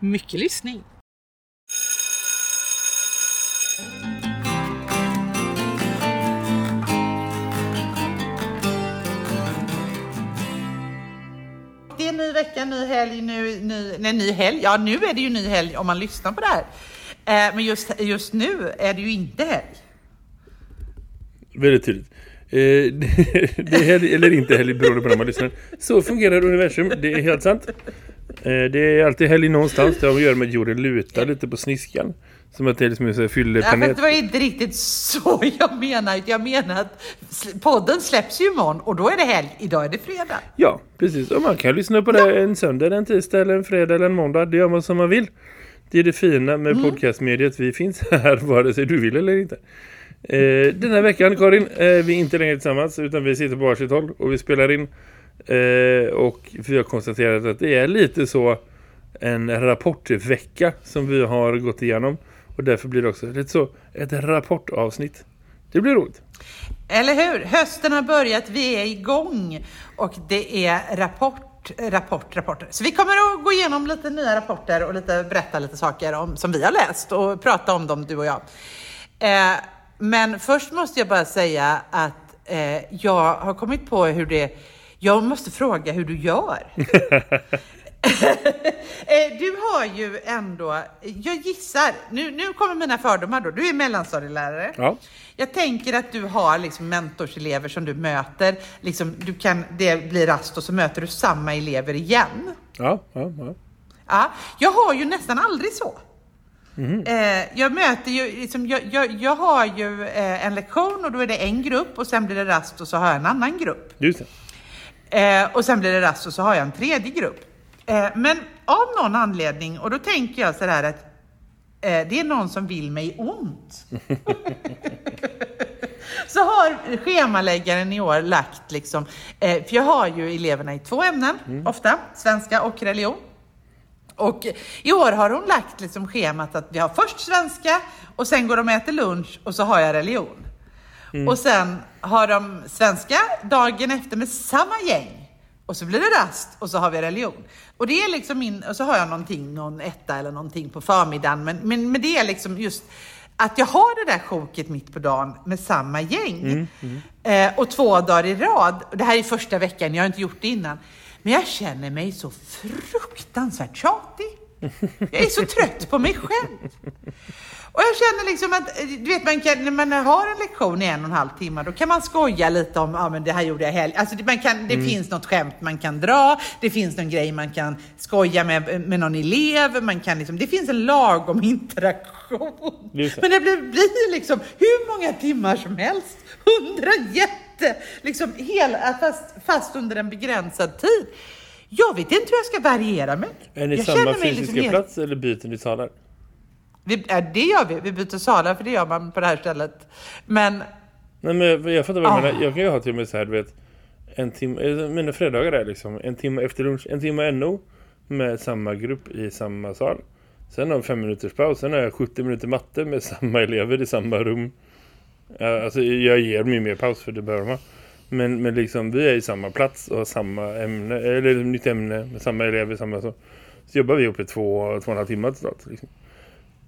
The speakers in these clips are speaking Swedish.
Mycket lyssning. Det är ny vecka, ny helg, ny, ny, nej, ny helg. Ja, nu är det ju ny helg om man lyssnar på det här. Eh, men just, just nu är det ju inte helg. Väldigt tydligt. Eh, det är helg eller inte helg beroende på när man lyssnar. Så fungerar universum, det är helt sant. Eh, det är alltid helg någonstans. Det har att göra med att jorden lutar lite på sniskan. Som att det är liksom en fylleplanet. Ja, fast det var inte riktigt så jag menar. Jag menar att podden släpps ju imorgon och då är det helg. Idag är det fredag. Ja, precis. Och man kan lyssna på det ja. en söndag, en tisdag eller en fredag eller en måndag. Det gör man som man vill. Det är det fina med mm. podcastmediet. Vi finns här vare sig du vill eller inte. Eh, den här veckan, Karin, eh, vi är inte längre tillsammans utan vi sitter på varsitt håll och vi spelar in. Eh, och vi har konstaterat att det är lite så en rapportvecka som vi har gått igenom. Och därför blir det också lite så ett rapportavsnitt. Det blir roligt. Eller hur? Hösten har börjat, vi är igång och det är rapport, rapport, rapporter. Så vi kommer att gå igenom lite nya rapporter och lite, berätta lite saker om, som vi har läst och prata om dem, du och jag. Eh, men först måste jag bara säga att eh, jag har kommit på hur det... Jag måste fråga hur du gör. Eh, du har ju ändå, jag gissar, nu, nu kommer mina fördomar då, du är mellanstadielärare. Ja. Jag tänker att du har liksom mentorselever som du möter, liksom, du kan, det blir rast och så möter du samma elever igen. Ja, ja, ja. ja jag har ju nästan aldrig så. Mm. Eh, jag möter ju, liksom, jag, jag, jag har ju eh, en lektion och då är det en grupp och sen blir det rast och så har jag en annan grupp. Just det. Eh, och sen blir det rast och så har jag en tredje grupp. Eh, men av någon anledning, och då tänker jag så här att eh, det är någon som vill mig ont. så har schemaläggaren i år lagt liksom, eh, för jag har ju eleverna i två ämnen, mm. ofta, svenska och religion. Och i år har hon lagt liksom schemat att vi har först svenska och sen går de och äter lunch och så har jag religion. Mm. Och sen har de svenska dagen efter med samma gäng. Och så blir det rast och så har vi religion. Och det är liksom min, och så har jag någonting, någon etta eller någonting på förmiddagen. Men, men, men det är liksom just att jag har det där sjoket mitt på dagen med samma gäng. Mm, mm. Eh, och två dagar i rad. Och det här är första veckan, jag har inte gjort det innan. Men jag känner mig så fruktansvärt tjatig. Jag är så trött på mig själv. Och jag känner liksom att, du vet, man kan, när man har en lektion i en och en halv timme, då kan man skoja lite om, ja ah, men det här gjorde jag helg. Alltså man kan, det mm. finns något skämt man kan dra, det finns någon grej man kan skoja med, med någon elev, man kan liksom, det finns en lagom interaktion. Men det blir, blir liksom hur många timmar som helst, hundra jätte, liksom hela, fast, fast under en begränsad tid. Jag vet inte hur jag ska variera mig. Är ni jag samma fysiska liksom plats eller byter ni salar? Vi, det gör vi. Vi byter salar för det gör man på det här stället. Men... Nej, men jag fattar vad du menar. Jag kan ju ha till mig så här, du vet. En timme, eh, mina fredagar är liksom en timme efter lunch, en timme NO med samma grupp i samma sal. Sen har jag fem minuters paus, sen har jag 70 minuter matte med samma elever i samma rum. Alltså jag ger mig mer paus för det behöver man. Men, men liksom vi är i samma plats och har samma ämne, eller nytt ämne med samma elever, samma så. Så jobbar vi uppe två, två och en halv timme totalt liksom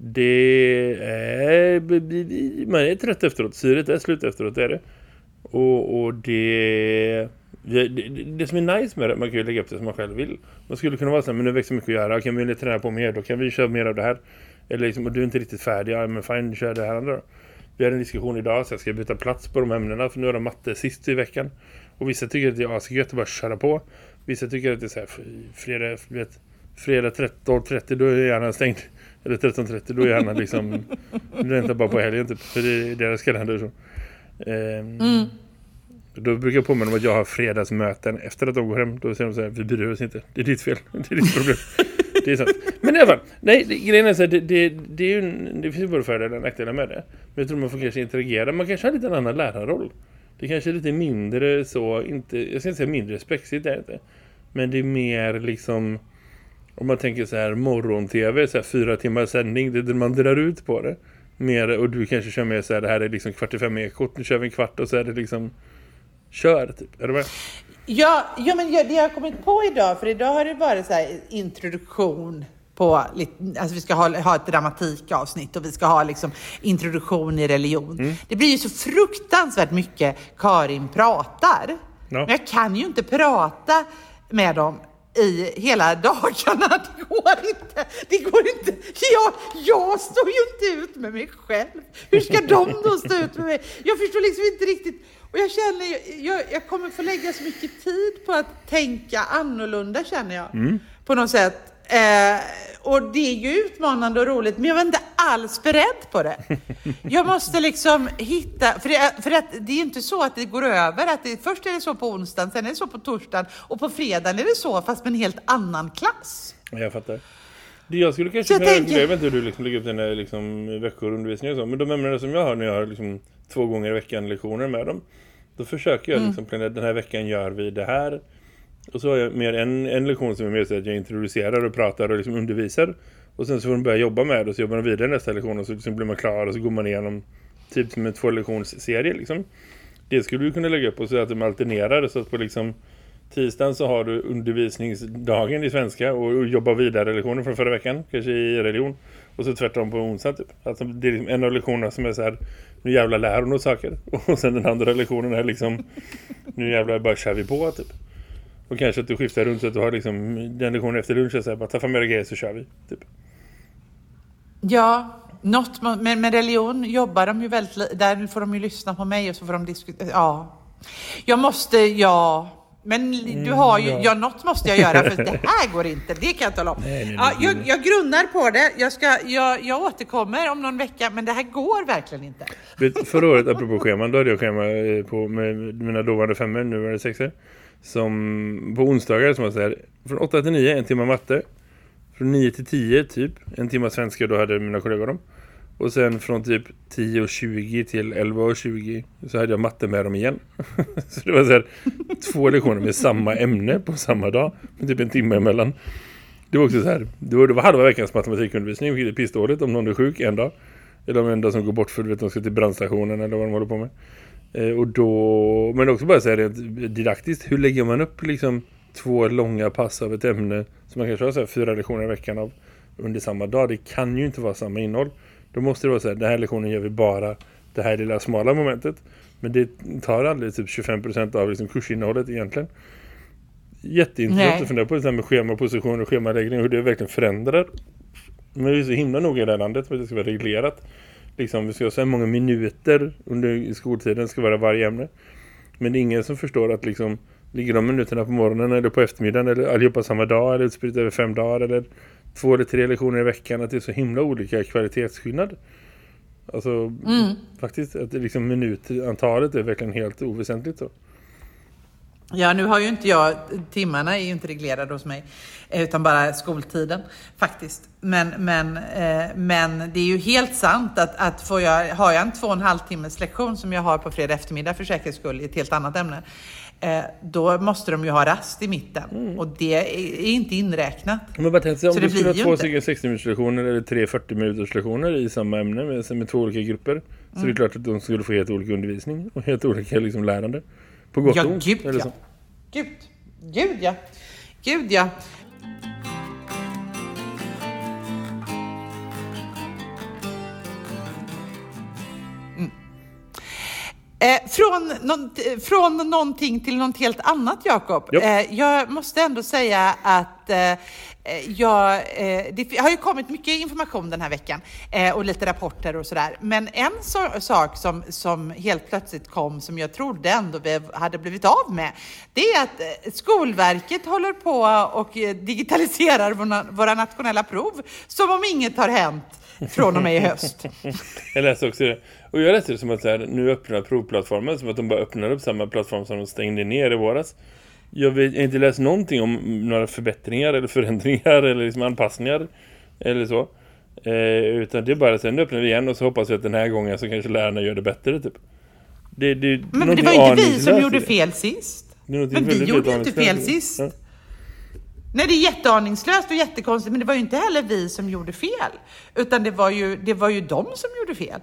det är man är trött efteråt. Syret är slut efteråt, det är det. Och, och det, det, det, som är nice med det, man kan ju lägga upp det som man själv vill. Man skulle kunna vara så här, men nu växer mycket att göra. Kan vi träna på mer? Då kan vi köra mer av det här. Eller liksom, och du är inte riktigt färdig. Ja, men fine, kör det här andra då. Vi hade en diskussion idag så jag ska byta plats på de ämnena. För nu är de matte sist i veckan. Och vissa tycker att det är asgött att bara köra på. Vissa tycker att det är så här, fredag, vet, fredag 13.30 då är hjärnan stängd. Eller 13.30 då är hjärnan liksom väntar bara på helgen typ. För det är deras kalender så. Ehm, mm. Då brukar jag påminna om att jag har fredagsmöten efter att de går hem. Då säger de så här, vi bryr oss inte. Det är ditt fel. Det är ditt problem det är sant. Men i alla fall, nej, det, grejen är så här, det, det, det, är ju, det finns ju både fördelar och nackdelar med det. Men jag tror man får kanske interagera. Man kanske har lite en annan lärarroll. Det kanske är lite mindre så, inte, jag ska inte säga mindre spexigt, det är inte. Men det är mer liksom, om man tänker så här morgon-tv, så här fyra timmar sändning, det det man drar ut på det. Mer, och du kanske kör med så här, det här är liksom kvart i fem ekot, nu kör vi en kvart och så är det liksom kör typ. Är du med? Ja, ja men jag, det jag har kommit på idag, för idag har det varit så här introduktion på, alltså vi ska ha, ha ett dramatikavsnitt och vi ska ha liksom introduktion i religion. Mm. Det blir ju så fruktansvärt mycket Karin pratar. Ja. Men jag kan ju inte prata med dem i hela dagarna. Det går inte. Det går inte. Jag, jag står ju inte ut med mig själv. Hur ska de då stå ut med mig? Jag förstår liksom inte riktigt. Och jag känner, jag, jag kommer få lägga så mycket tid på att tänka annorlunda känner jag. På något sätt. Eh, och det är ju utmanande och roligt, men jag var inte alls beredd på det. Jag måste liksom hitta, för, det, för att det är inte så att det går över, att det, först är det så på onsdagen, sen är det så på torsdagen och på fredagen är det så, fast med en helt annan klass. Ja, Jag fattar. Jag skulle kanske Så jag tänker- jag vet inte hur du liksom lägger upp dina liksom, veckor undervisning och så, men de ämnena som jag har när jag har liksom, två gånger i veckan lektioner med dem, då försöker Mm. jag liksom planera, den här veckan gör vi det här. Och så har jag mer en, en lektion som är mer så att jag introducerar och pratar och liksom undervisar. Och sen så får de börja jobba med det och så jobbar de vidare i nästa lektion och så liksom blir man klar och så går man igenom typ som en två lektionsserie liksom. Det skulle du kunna lägga upp och så att de alternerar så att på liksom tisdagen så har du undervisningsdagen i svenska och, jobbar vidare lektionen från förra veckan, kanske i religion. Och så tvärtom på onsdag typ. Alltså det är liksom en av lektionerna som är så här, nu jävla lär hon oss saker. Och sen den andra lektionen är liksom, nu jävlar bara kör vi på typ. Och kanske att du skiftar runt så att du har liksom den lektionen efter lunch är så här, bara ta fram era grejer så kör vi. Typ. Ja, något, men med religion jobbar de ju väldigt, där får de ju lyssna på mig och så får de diskutera, ja. Jag måste, ja. Men du har ju, ja. ja. något måste jag göra för det här går inte, det kan jag tala om. Nej, nej, ja, jag, jag grunnar på det, jag, ska, jag, jag återkommer om någon vecka, men det här går verkligen inte. Vet, förra året, apropå scheman, då hade jag schema eh, på, med mina dåvarande femmor, nu var det sexor. Som på onsdagar som var så här, från 8 till 9, en timme matte. Från 9 till 10 typ, en timme svenska, då hade mina kollegor dem. Och sen från typ 10.20 till 11.20 så hade jag matte med dem igen. så det var så här, två lektioner med samma ämne på samma dag. Med typ en timme emellan. Det var också så här, det var, det var halva veckans matematikundervisning, vilket är pissdåligt om någon är sjuk en dag. Eller om en dag som går bort för du vet, de ska till brandstationen eller vad de håller på med. Eh, och då, men också bara säga rent didaktiskt, hur lägger man upp liksom två långa pass av ett ämne som man kanske har så här, fyra lektioner i veckan av under samma dag. Det kan ju inte vara samma innehåll. Då måste det vara så här, den här lektionen gör vi bara det här lilla smala momentet. Men det tar aldrig typ 25% av liksom kursinnehållet egentligen. Jätteintressant Nej. att fundera på det här med schemaposition och schemaläggning hur det verkligen förändrar. Men vi är så himla noga i det här landet för att det ska vara reglerat. Liksom, vi ska ha så här många minuter under skoltiden ska vara varje ämne. Men det är ingen som förstår att liksom ligger de minuterna på morgonen eller på eftermiddagen eller allihopa samma dag eller utspritt över fem dagar eller två eller tre lektioner i veckan att det är så himla olika kvalitetsskillnad. Alltså faktiskt att liksom minutantalet är verkligen helt oväsentligt så. Ja, nu har ju inte jag, timmarna är ju inte reglerade hos mig, eh, utan bara skoltiden faktiskt. Men, men, eh, men det är ju helt sant att, att får jag, har jag en två och en halv timmes lektion som jag har på fredag eftermiddag för säkerhets skull i ett helt annat ämne, då måste de ju ha rast i mitten och det är, inte inräknat. Men bara tänk om Så du skulle ha två stycken 60 minuters lektioner eller tre 40 minuters lektioner i samma ämne med, med två olika grupper. Så Mm. det är klart att de skulle få helt olika undervisning och helt olika liksom, lärande. På gott Ja, och ont. gud ja. så. Gud, gud ja. Gud ja. Eh, från, någon, från någonting till något helt annat, Jakob. Ja. Eh, jag måste ändå säga att eh, jag, eh, det har ju kommit mycket information den här veckan eh, och lite rapporter och sådär. Men en så, sak som, som helt plötsligt kom som jag trodde ändå vi hade blivit av med, det är att eh, Skolverket håller på och eh, digitaliserar våra, våra nationella prov som om inget har hänt från och med i höst. Jag läste också det. Och jag läste det som att så här, nu öppnar provplattformen som att de bara öppnar upp samma plattform som de stängde ner i våras. Jag har inte läst någonting om några förbättringar eller förändringar eller liksom anpassningar eller så. Eh, utan det är bara att sen öppnar vi igen och så hoppas vi att den här gången så kanske lärarna gör det bättre typ. Det, det, Men det var ju inte vi som gjorde fel sist. Men vi gjorde ju inte fel sist. Ja. Nej, det är jätteaningslöst och jättekonstigt, men det var ju inte heller vi som gjorde fel, utan det var ju, det var ju de som gjorde fel.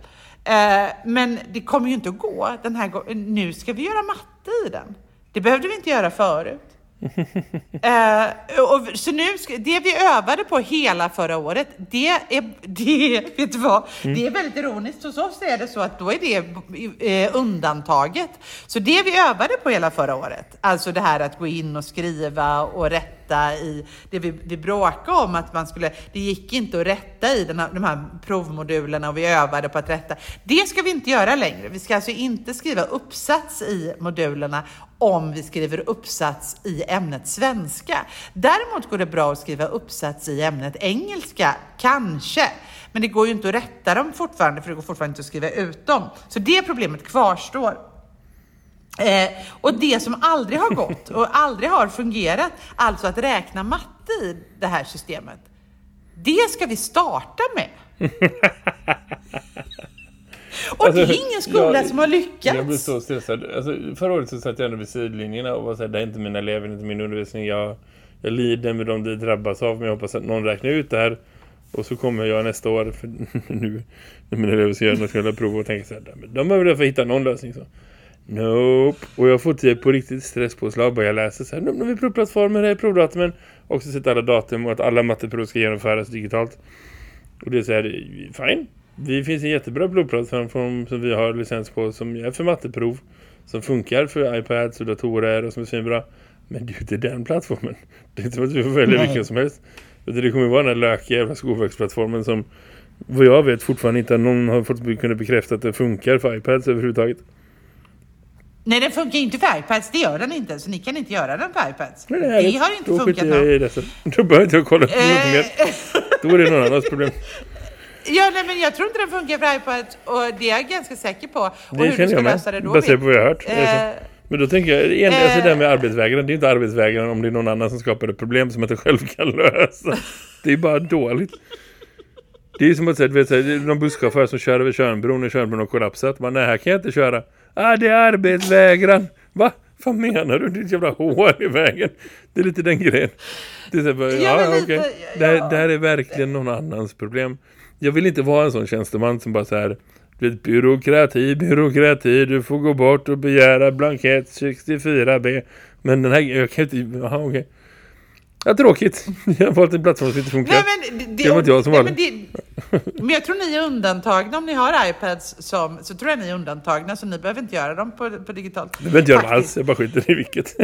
Eh, men det kommer ju inte att gå den här gången. Nu ska vi göra matte i den. Det behövde vi inte göra förut. uh, och, så nu, det vi övade på hela förra året, det är, det, vet du vad, mm. det är väldigt ironiskt. Hos oss är det så att då är det eh, undantaget. Så det vi övade på hela förra året, alltså det här att gå in och skriva och rätta rätta i det vi, vi bråkade om att man skulle, det gick inte att rätta i den här, de här provmodulerna och vi övade på att rätta. Det ska vi inte göra längre. Vi ska alltså inte skriva uppsats i modulerna om vi skriver uppsats i ämnet svenska. Däremot går det bra att skriva uppsats i ämnet engelska, kanske. Men det går ju inte att rätta dem fortfarande, för det går fortfarande inte att skriva ut dem. Så det problemet kvarstår. Eh, och det som aldrig har gått och aldrig har fungerat, alltså att räkna matte i det här systemet, det ska vi starta med. och alltså, det är ingen skola jag, som har lyckats. Jag blir så stressad. Alltså, förra året så satt jag ändå vid sidlinjerna och var så här, det är inte mina elever, inte min undervisning. Jag, jag lider med dem det drabbas av, men jag hoppas att någon räknar ut det här. Och så kommer jag nästa år, för nu när mina elever ska göra nationella prov och tänker så här, de behöver därför hitta någon lösning. Så. Nope. Och jag har fått typ på riktigt stresspåslag bara jag läser så här. Nu har vi provplattformar här i provdatumen. Och så sätter alla datum och att alla matteprov ska genomföras digitalt. Och det är så här, fine. Det finns en jättebra provplattform som vi har licens på som är för matteprov. Som funkar för iPads och datorer och som är svinbra. Men det är inte den plattformen. Det är inte som att vi får välja vilken som helst. Det kommer vara den här lökiga jävla skolverksplattformen som vad jag vet fortfarande inte någon har fått kunna bekräfta att den funkar för iPads överhuvudtaget. Nej, den funkar inte för iPads. Det gör den inte. Så ni kan inte göra den för iPads. Nej, det, det har inte då funkat. Jag det, då behöver inte jag kolla på något mer. Då är det någon annans problem. Ja, nej, men jag tror inte den funkar för iPads. Och det är jag ganska säker på. Och det hur du ska lösa det då. Baserat på vad jag har hört. Eh, men då tänker jag, en, alltså det där med arbetsvägran, det är inte arbetsvägran om det är någon annan som skapar ett problem som att jag själv kan lösa. Det är bara dåligt. Det är som att säga, vet, någon busschaufför som kör över Körnbron och Körnbron har kollapsat. Man, nej, här kan jag inte köra. Ah, det är arbetsvägran. Va? Vad menar du? Ett jävla hål i vägen. Det är lite den grejen. Det är bara, ja, ja. Okay. Det, här, det här är verkligen någon annans problem. Jag vill inte vara en sån tjänsteman som bara så här byråkrati, byråkrati, du får gå bort och begära blankett 64B. Men den här, jag kan inte, aha, okej. Okay. Ja, tråkigt. Jag har valt en plattform som inte funkar. Nej, men det, det var inte jag som nej, men, men jag tror ni är undantagna om ni har iPads som, så tror jag ni är undantagna så ni behöver inte göra dem på, på digitalt. Du behöver inte göra dem alls, jag bara skiter i vilket.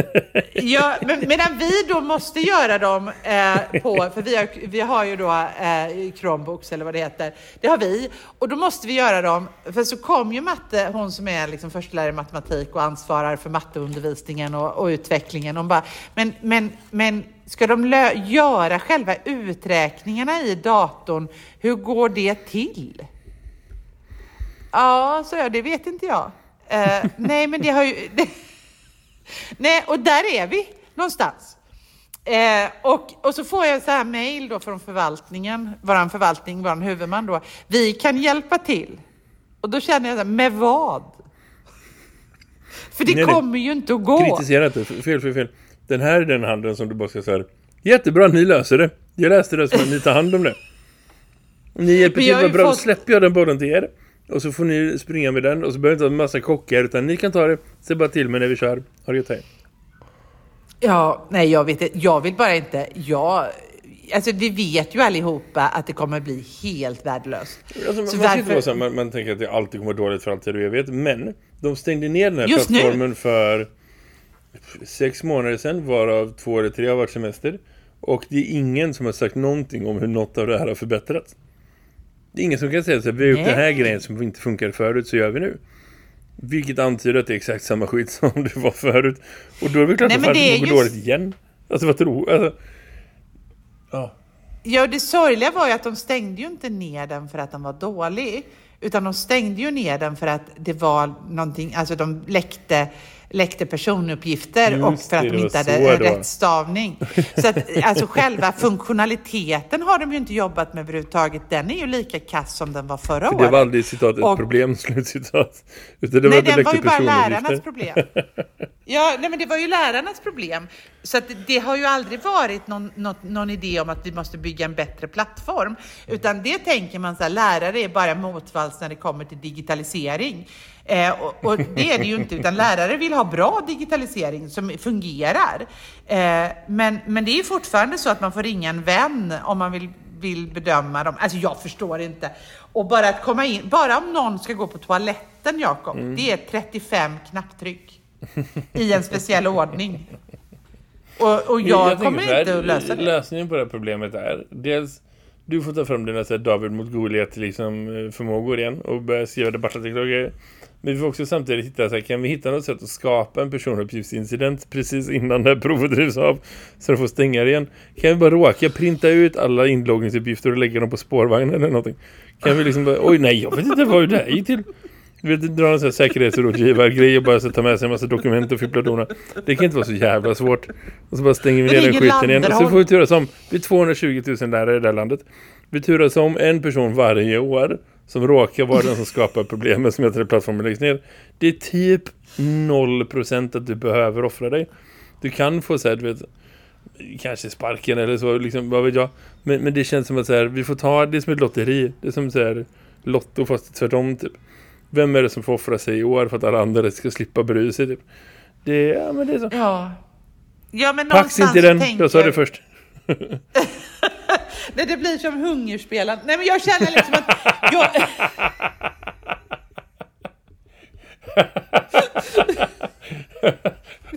ja, men, medan vi då måste göra dem eh, på, för vi har, vi har ju då eh, Chromebooks eller vad det heter, det har vi. Och då måste vi göra dem, för så kom ju matte, hon som är liksom förstelärare i matematik och ansvarar för matteundervisningen och, och utvecklingen. Hon bara, men, men, men Ska de göra själva uträkningarna i datorn? Hur går det till? Ja, så jag, det vet inte jag. Uh, nej, men det har ju... Det, nej, och där är vi någonstans. Eh, och, och så får jag så här mejl då från förvaltningen, våran förvaltning, våran huvudman då. Vi kan hjälpa till. Och då känner jag så här, med vad? För det nej, kommer ju inte att gå. Kritisera inte, fel, fel, fel. Den här är den handen som du bara ska säga. Jättebra, ni löser det. Jag läste det som ni tar hand om det. Ni hjälper till, vad bra. Fått... släpper jag den bollen till er. Och så får ni springa med den. Och så behöver inte ha en massa kockar. Utan ni kan ta det. Se bara till mig när vi kör. Har det gett Ja, nej jag vet inte. Jag vill bara inte. Jag... Alltså vi vet ju allihopa att det kommer bli helt värdelöst. Alltså, så man, därför... så, man, man tänker att det alltid kommer dåligt för alltid och jag vet. Men de stängde ner den här Just plattformen nu. för sex månader sedan, varav två eller tre har varit semester. Och det är ingen som har sagt någonting om hur något av det här har förbättrats. Det är ingen som kan säga att vi har gjort den här grejen som inte funkade förut så gör vi nu. Vilket antyder att det är exakt samma skit som det var förut. Och då är det klart Nej, att det går just... dåligt igen. Alltså vad tror alltså, ja. ja, det sorgliga var ju att de stängde ju inte ner den för att den var dålig. Utan de stängde ju ner den för att det var någonting, alltså de läckte läckte personuppgifter Just och för att det, de det inte hade det rätt stavning. Så att, alltså själva funktionaliteten har de ju inte jobbat med överhuvudtaget. Den är ju lika kass som den var förra Det året. var aldrig citat ett Och- problem, slutcitat. Utan det nej, var den var ju bara lärarnas problem. Ja, nej, men det var ju lärarnas problem. Så att det, det har ju aldrig varit någon, något, någon idé om att vi måste bygga en bättre plattform. Utan det tänker man så här, lärare är bara motvalls när det kommer till digitalisering. Eh, och, och det är det ju inte, utan lärare vill ha bra digitalisering som fungerar. Eh, men, men det är fortfarande så att man får ringa en vän om man vill vill bedöma dem. Alltså jag förstår inte. Och bara att komma in, bara om någon ska gå på toaletten Jakob, Mm. det är 35 knapptryck. I en speciell ordning. Och, och jag, tänker kommer här, inte att lösa det. Lösningen på det här problemet är dels du får ta fram dina så här, David mot Goliat liksom, eh, förmågor igen och börja skriva debattartiklar och grejer. Men vi får också samtidigt hitta så här, kan vi hitta något sätt att skapa en personuppgiftsincident precis innan det här provet drivs av så de får stänga det igen. Kan vi bara råka printa ut alla inloggningsuppgifter och lägga dem på spårvagnen eller någonting? Kan vi liksom bara, oj nej jag vet inte vad det här gick till. Du vet, dra en sån här säkerhetsrådgivargrej och bara så ta med sig en massa dokument och fippla dona. Det kan inte vara så jävla svårt. Och så bara stänger vi Det ner den skiten igen. Och så får vi turas om. Vi är 220 000 lärare i det här landet. Vi turas om en person varje år som råkar vara den som skapar problemet som heter att plattformen läggs ner. Det är typ 0% att du behöver offra dig. Du kan få så här, du vet, kanske sparken eller så, liksom, vad vet jag. Men, men det känns som att så här, vi får ta det som ett lotteri. Det är som så här, lotto fast tvärtom typ. Vem är det som får offra sig i år för att alla andra ska slippa bry sig typ? Det, ja, men det är så. Ja. Ja, men Pax inte den, tänker jag sa det först. Nej, det blir som hungerspelen. Nej, men jag känner liksom att... Jag...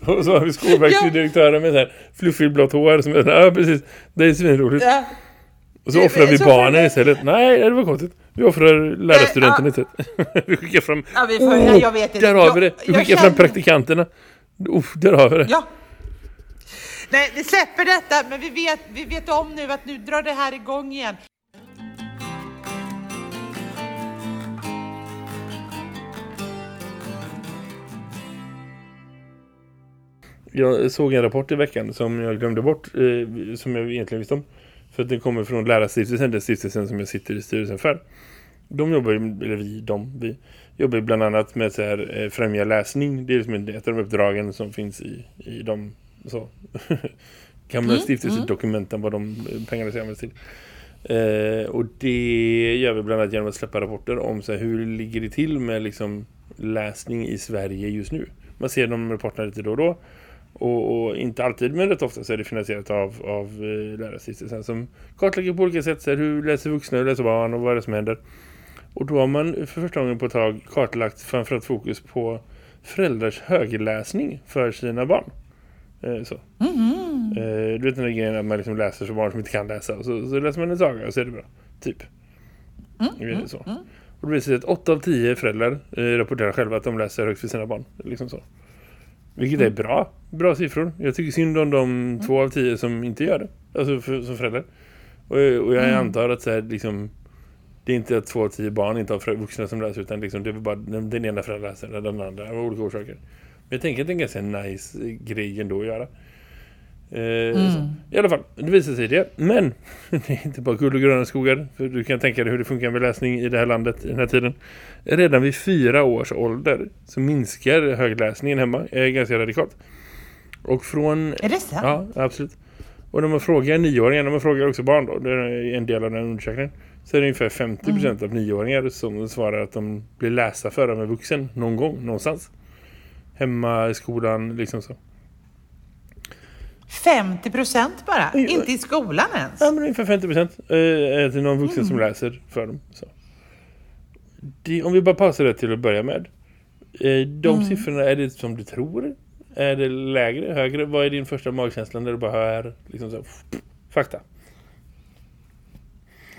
Och så har vi skolverksdirektören med så här fluffigt blått hår som är ja precis, det är svinroligt. Ja. Och så offrar vi så barnen vi- istället. Nej, det var konstigt. Vi offrar lärarstudenten ja. istället. vi skickar fram... Ja, vi får- ja, jag vet inte. Där har Jag- vi det. Vi jag skickar fram känner- praktikanterna. Uff, där har vi det. Ja. Nej, vi släpper detta, men vi vet, vi vet om nu att nu drar det här igång igen. Jag såg en rapport i veckan som jag glömde bort, eh, som jag egentligen visste om. För att den kommer från Lärarstiftelsen, den stiftelsen som jag sitter i styrelsen för. De jobbar ju, eller vi, de, vi jobbar ju bland annat med att eh, främja läsning. Det är liksom ett av de uppdragen som finns i, i de så, gamla Mm, stiftelsedokumenten, vad de eh, pengarna ska användas till. Eh, och det gör vi bland annat genom att släppa rapporter om så här, hur ligger det till med liksom, läsning i Sverige just nu. Man ser de rapporterna lite då och då. Och, och inte alltid, men rätt ofta så är det finansierat av, av eh, lärarstiftelsen som kartlägger på olika sätt så här, hur läser vuxna, hur läser barn och vad är det som händer. Och då har man för första gången på ett tag kartlagt framförallt fokus på föräldrars högläsning för sina barn. Eh, så. Eh, du vet den där grejen att man liksom läser för barn som inte kan läsa. Och så, så läser man en saga och så är det bra. Typ. Eh, så. Och det visar sig att 8 av 10 föräldrar eh, rapporterar själva att de läser högt för sina barn. Liksom så. Vilket är bra. Bra siffror. Jag tycker synd om de 2 av 10 som inte gör det. Alltså för, som föräldrar. Och, och jag antar att så här, liksom, det är inte att 2 av 10 barn inte har vuxna som läser utan liksom, det är bara den, den ena föräldern läser eller den andra av olika orsaker. Men jag tänker att det är en ganska nice eh, grej ändå att göra. Eh, så. I alla fall, det visar sig det. Men det är inte bara guld och gröna skogar. För du kan tänka dig hur det funkar med läsning i det här landet i den här tiden. Redan vid fyra års ålder så minskar högläsningen hemma eh, ganska radikalt. Och från... Är det sant? Ja, absolut. Och när man frågar nioåringar, när man frågar också barn då, det är en del av den undersökningen, så är det ungefär 50% av nioåringar som svarar att de blir läsa för med vuxen någon gång, någonstans. Hemma, i skolan, liksom så. 50 procent bara? Ja. Inte i skolan ens? Ja, men ungefär 50% eh, är det någon vuxen Mm. som läser för dem. Så. Det, om vi bara pausar det till att börja med. Eh, de Mm. siffrorna, är det som du tror? Är det lägre, högre? Vad är din första magkänsla när du bara hör liksom så, fakta?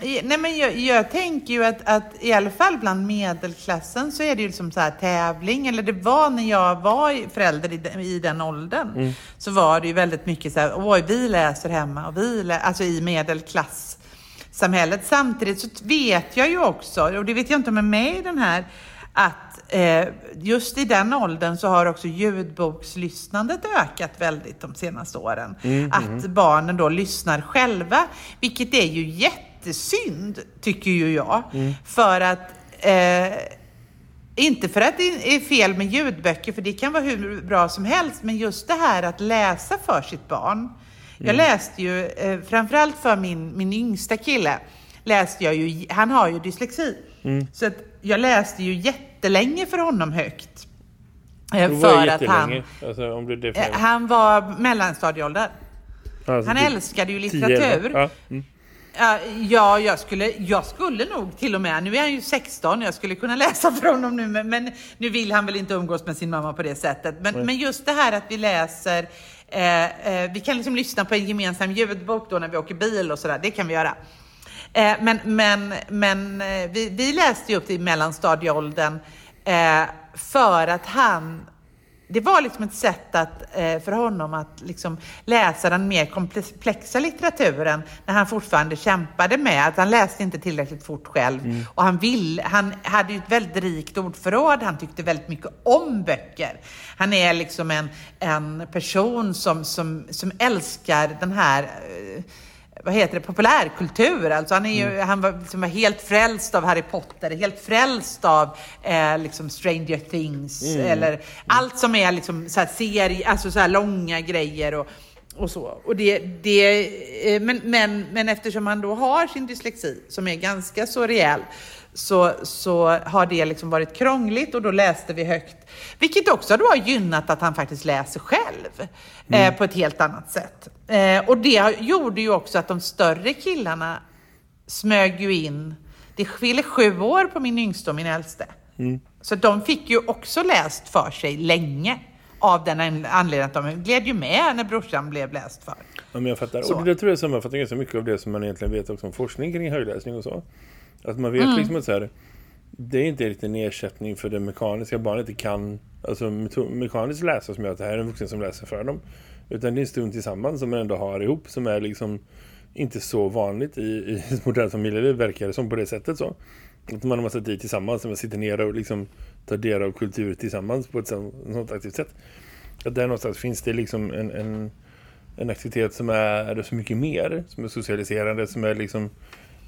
Nej, men jag, jag tänker ju att, att i alla fall bland medelklassen så är det ju liksom så här tävling, eller det var när jag var förälder i den, i den åldern, så var det ju väldigt mycket så här, oj, vi läser hemma och vi lä-, alltså i medelklasssamhället. Samtidigt så vet jag ju också, och det vet jag inte om jag är med i den här, att eh, just i den åldern så har också ljudbokslyssnandet ökat väldigt de senaste åren. Mm, att barnen då lyssnar själva, vilket är ju jättesynd, tycker ju jag. Mm. För att eh, inte för att det är fel med ljudböcker, för det kan vara hur bra som helst, men just det här att läsa för sitt barn. Jag läste ju, eh, framförallt för min, min yngsta kille, läste jag ju, han har ju dyslexi. Så att jag läste ju jättelänge för honom högt. Eh, för att han. Alltså, om det eh, han var mellanstadieålder. Alltså, Han typ älskade ju 10, litteratur. Ja. Mm. Ja, Ja, jag skulle, jag skulle nog till och med, nu är han ju 16, jag skulle kunna läsa för honom nu, men, men nu vill han väl inte umgås med sin mamma på det sättet. Men, men just det här att vi läser, eh, eh, vi kan liksom lyssna på en gemensam ljudbok då när vi åker bil och sådär, det kan vi göra. Eh, men men, men eh, vi, vi läste ju upp till mellanstadieåldern eh, för att han det var liksom ett sätt att, eh, för honom att liksom läsa den mer komplexa litteraturen när han fortfarande kämpade med att han läste inte tillräckligt fort själv. Och han, vill, han hade ju ett väldigt rikt ordförråd, han tyckte väldigt mycket om böcker. Han är liksom en, en person som, som, som älskar den här eh, vad heter det, populärkultur. Alltså han, är ju, han var, liksom var helt frälst av Harry Potter, helt frälst av eh, liksom Stranger Things, eller allt som är liksom så här serie, alltså så här långa grejer och, och så. Och det, det, eh, men, men, men eftersom han då har sin dyslexi, som är ganska så rejäl, så, så har det liksom varit krångligt och då läste vi högt. Vilket också då har gynnat att han faktiskt läser själv eh, på ett helt annat sätt. Eh, och det gjorde ju också att de större killarna smög ju in. Det skiljer sju år på min yngsta och min äldste. Så de fick ju också läst för sig länge. Av den anledningen att de gled ju med när brorsan blev läst för. Ja, men jag fattar. Så. Och det tror jag sammanfattar ganska mycket av det som man egentligen vet också om forskning kring högläsning och så. Att man vet Mm. liksom att så här, det är inte riktigt en ersättning för det mekaniska barnet inte kan, alltså mekaniskt läsa som gör att det här är en vuxen som läser för dem. Utan det är en stund tillsammans som man ändå har ihop som är liksom inte så vanligt i, i ett modernt familjeliv verkar det som på det sättet så. Att man har massa tid tillsammans, som man sitter ner och liksom tar del av kultur tillsammans på ett sånt, aktivt sätt. Att där någonstans finns det liksom en, en, en aktivitet som är så mycket mer, som är socialiserande, som är liksom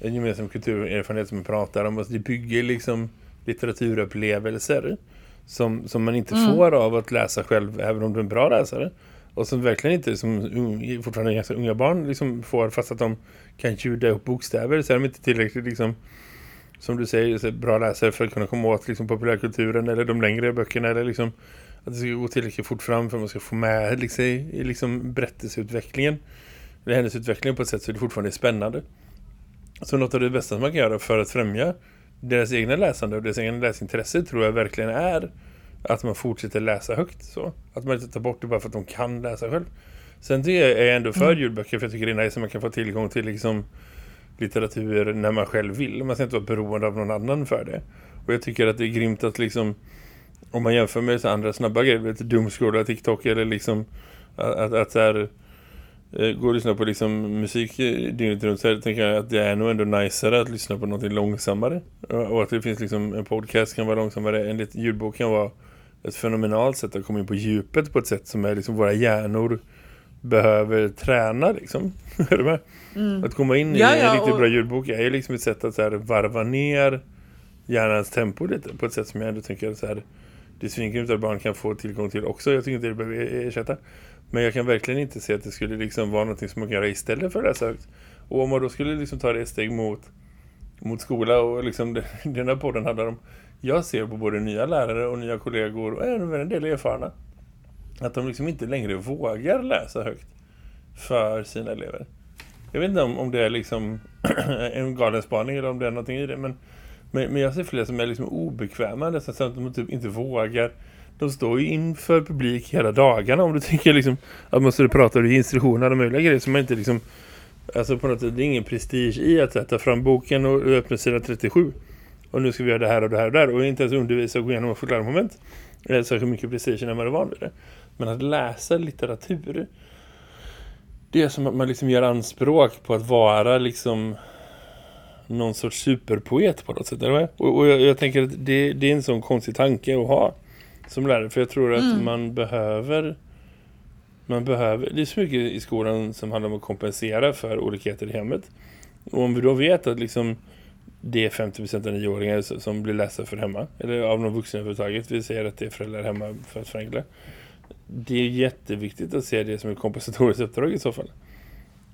en gemensam kulturerfarenhet som vi pratar om. Alltså det bygger liksom litteraturupplevelser som, som man inte får av att läsa själv, även om du är en bra läsare. Och som verkligen inte, som ung, fortfarande ganska unga barn liksom får, fast att de kan ljuda upp bokstäver, så är de inte tillräckligt liksom, som du säger, bra läsare för att kunna komma åt liksom, populärkulturen eller de längre böckerna eller liksom att det ska gå tillräckligt fort fram för att man ska få med liksom, i liksom, berättelseutvecklingen eller händelseutvecklingen på ett sätt så det fortfarande är spännande. Så något av det bästa som man kan göra för att främja deras egna läsande och deras egna läsintresse tror jag verkligen är att man fortsätter läsa högt. Så. Att man inte tar bort det bara för att de kan läsa själv. Sen jag, är jag ändå för ljudböcker för jag tycker det är nice att man kan få tillgång till liksom, litteratur när man själv vill. Man ska inte vara beroende av någon annan för det. Och jag tycker att det är grymt att liksom om man jämför med andra snabba grejer, vet, doomscrolla TikTok eller liksom att, att, att så här, eh, gå och lyssna på liksom musik eh, dygnet runt så tänker jag att det är nog ändå najsare att lyssna på något långsammare och, att det finns liksom en podcast kan vara långsammare en liten ljudbok kan vara ett fenomenalt sätt att komma in på djupet på ett sätt som är liksom våra hjärnor behöver träna liksom. är du med? Att komma in Ja, i ja, en riktigt och- bra ljudbok är ju liksom ett sätt att så här, varva ner hjärnans tempo lite på ett sätt som jag ändå tänker att så här, det är svingrymt att barn kan få tillgång till också. Jag tycker inte det behöver ersätta. Men jag kan verkligen inte se att det skulle liksom vara något som man kan göra istället för att läsa högt. Och om man då skulle liksom ta det ett steg mot, mot skola och liksom det, den här podden handlar om jag ser på både nya lärare och nya kollegor och även en del erfarna att de liksom inte längre vågar läsa högt för sina elever. Jag vet inte om, om det är liksom en galen spaning eller om det är någonting i det men, men, men jag ser flera som är liksom obekväma nästan så att de typ inte vågar de står ju inför publik hela dagarna om du tänker liksom att man står och pratar i instruktioner och möjliga grejer som man inte liksom alltså på något sätt, det är ingen prestige i att sätta fram boken och öppna sida 37 och nu ska vi göra det här och det här och det här och inte ens undervisa och gå igenom och förklara moment det är särskilt mycket prestige när man är van vid det men att läsa litteratur det är som att man liksom gör anspråk på att vara liksom någon sorts superpoet på något sätt. Eller? Och, och jag, jag, tänker att det, det, är en sån konstig tanke att ha som lärare. För jag tror att mm. man behöver man behöver, det är så mycket i skolan som handlar om att kompensera för olikheter i hemmet. Och om vi då vet att liksom det är 50% av nioåringar som blir läsa för hemma, eller av någon vuxen överhuvudtaget, vi säger att det är föräldrar hemma för att förenkla. Det är jätteviktigt att se det som ett kompensatoriskt uppdrag i så fall.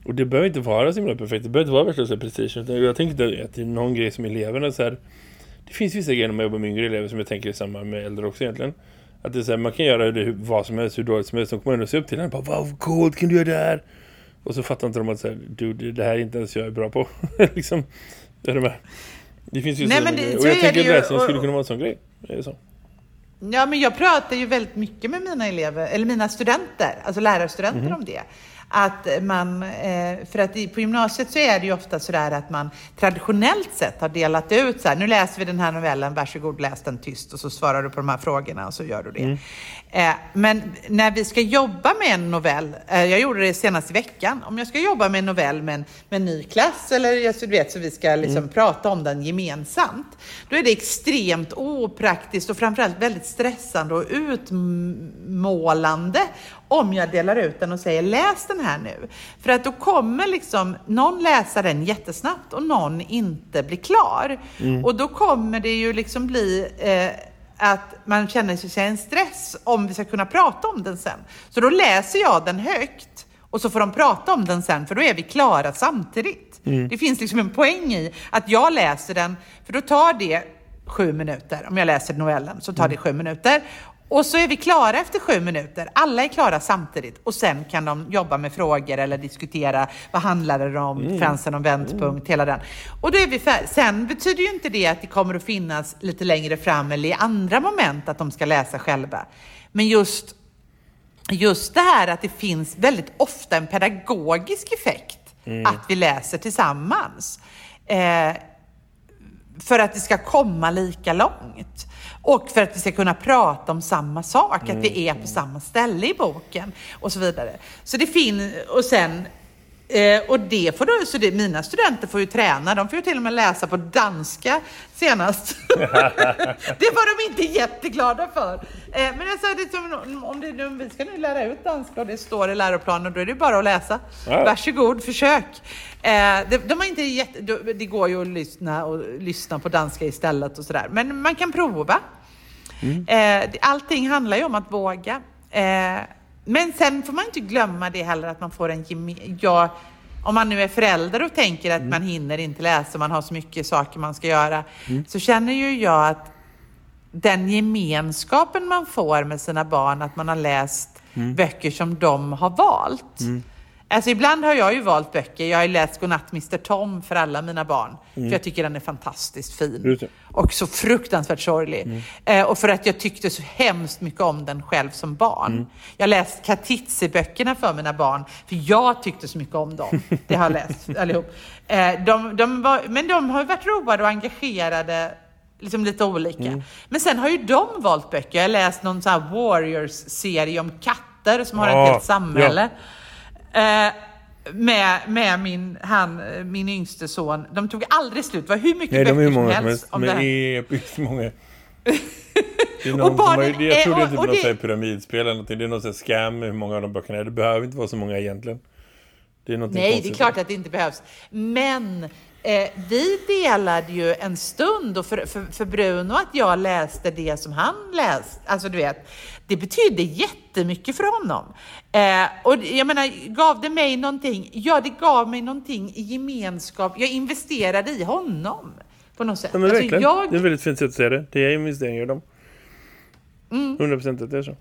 Och det behöver inte vara så himla perfekt, det behöver inte vara värsta prestige. Jag tänker att det är någon grej som eleverna så här, det finns vissa grejer när man jobbar med yngre elever som jag tänker är samma med äldre också egentligen. Att det är så här, man kan göra det vad som helst, hur dåligt som helst. De kommer ändå se upp till den. Bara, wow, coolt, kan du göra det här? Och så fattar inte de att så här, du, det här är inte ens jag är bra på. liksom, är det med? Det finns ju Nej, men det, och jag tänker att läsning skulle kunna vara en sån grej. Är det så? Ja, men jag pratar ju väldigt mycket med mina elever, eller mina studenter, alltså lärarstudenter mm -hmm. om det. Att man, eh, för att på gymnasiet så är det ju ofta sådär att man traditionellt sett har delat ut så här, nu läser vi den här novellen, varsågod läs den tyst och så svarar du på de här frågorna och så gör du det. Mm. Eh, men när vi ska jobba med en novell, eh, jag gjorde det senast i veckan, om jag ska jobba med en novell med en, med en ny klass eller jag du vet så vi ska liksom mm. prata om den gemensamt, då är det extremt opraktiskt och framförallt väldigt stressande och utmålande om jag delar ut den och säger läs den här nu. För att då kommer liksom någon läsa den jättesnabbt och någon inte bli klar. Mm. Och då kommer det ju liksom bli eh, att man känner sig en stress om vi ska kunna prata om den sen. Så då läser jag den högt och så får de prata om den sen för då är vi klara samtidigt. Mm. Det finns liksom en poäng i att jag läser den, för då tar det sju minuter. Om jag läser novellen så tar mm. det sju minuter. Och så är vi klara efter sju minuter. Alla är klara samtidigt. Och sen kan de jobba med frågor eller diskutera vad handlar det om, mm. fanns det vändpunkt, mm. hela den. Och då är vi. Sen betyder ju inte det att det kommer att finnas lite längre fram eller i andra moment att de ska läsa själva. Men just, just det här att det finns väldigt ofta en pedagogisk effekt mm. att vi läser tillsammans. Eh, för att det ska komma lika långt. Och för att vi ska kunna prata om samma sak, mm. att vi är på samma ställe i boken och så vidare. Så det finns, och sen Eh, och det får då, så det, mina studenter får ju träna, de får ju till och med läsa på danska senast. det var de inte jätteglada för. Eh, men jag sa, det som, om, det, om vi ska nu lära ut danska och det står i läroplanen, då är det bara att läsa. Ja. Varsågod, försök. Eh, det, de är inte jätte, det går ju att lyssna, och, lyssna på danska istället och sådär, men man kan prova. Mm. Eh, allting handlar ju om att våga. Eh, men sen får man inte glömma det heller att man får en gemen... Ja, om man nu är förälder och tänker att mm. man hinner inte läsa, man har så mycket saker man ska göra, mm. så känner ju jag att den gemenskapen man får med sina barn, att man har läst mm. böcker som de har valt. Alltså ibland har jag ju valt böcker. Jag har läst Godnatt Mr Tom för alla mina barn. Mm. För jag tycker den är fantastiskt fin. Och så fruktansvärt sorglig. Mm. Eh, och för att jag tyckte så hemskt mycket om den själv som barn. Mm. Jag läst Katitzi-böckerna för mina barn. För jag tyckte så mycket om dem. Det har jag läst allihop. Eh, de, de var, men de har varit roade och engagerade liksom lite olika. Mm. Men sen har ju de valt böcker. Jag har läst någon sån här Warriors-serie om katter som har ett helt samhälle. Ja. Eh, med, med min, han, min yngste son. De tog aldrig slut. Det var hur mycket Nej, böcker de är många som helst. Om de är episkt många. Det är någon och barnen, har, jag tror det är typ något det, pyramidspel eller någonting. Det är något scam hur många av de böckerna är. Det behöver inte vara så många egentligen. Det är Nej, det är klart att det inte behövs. Men Eh, vi delade ju en stund och för, för, för, Bruno att jag läste det som han läste, alltså du vet, det betydde jättemycket för honom. Eh, och jag menar, gav det mig någonting? Ja, det gav mig någonting i gemenskap. Jag investerade i honom på något sätt. Ja, men alltså, Jag... Det är ett väldigt fint sätt att säga det. Det är investeringar i dem. Mm. 100% att det är så.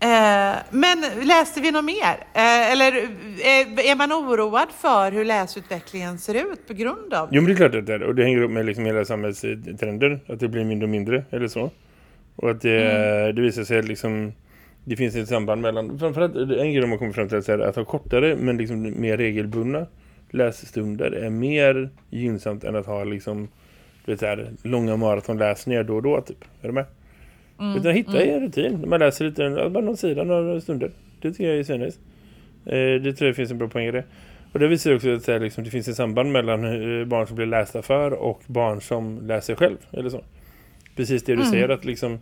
Eh, men läste vi något mer? Eh, eller eh, är man oroad för hur läsutvecklingen ser ut på grund av Jo, men det är klart att det är. Och det hänger upp med liksom hela samhällstrender. Att det blir mindre och mindre, eller så. Och att det, mm. det visar sig att liksom, det finns ett samband mellan... Framförallt en grej man kommer fram till att, att ha kortare, men liksom mer regelbundna lässtunder är mer gynnsamt än att ha liksom, vet här, långa maratonläsningar då och då, typ. Är du med? Mm, Utan hitta mm. en rutin. Man läser lite, bara någon sida, några stunder. Det tycker jag är synis. Eh, det tror jag finns en bra poäng i det. Och det visar också att det, liksom, det finns ett samband mellan eh, barn som blir lästa för och barn som läser själv. Eller så. Precis det du mm. säger att liksom,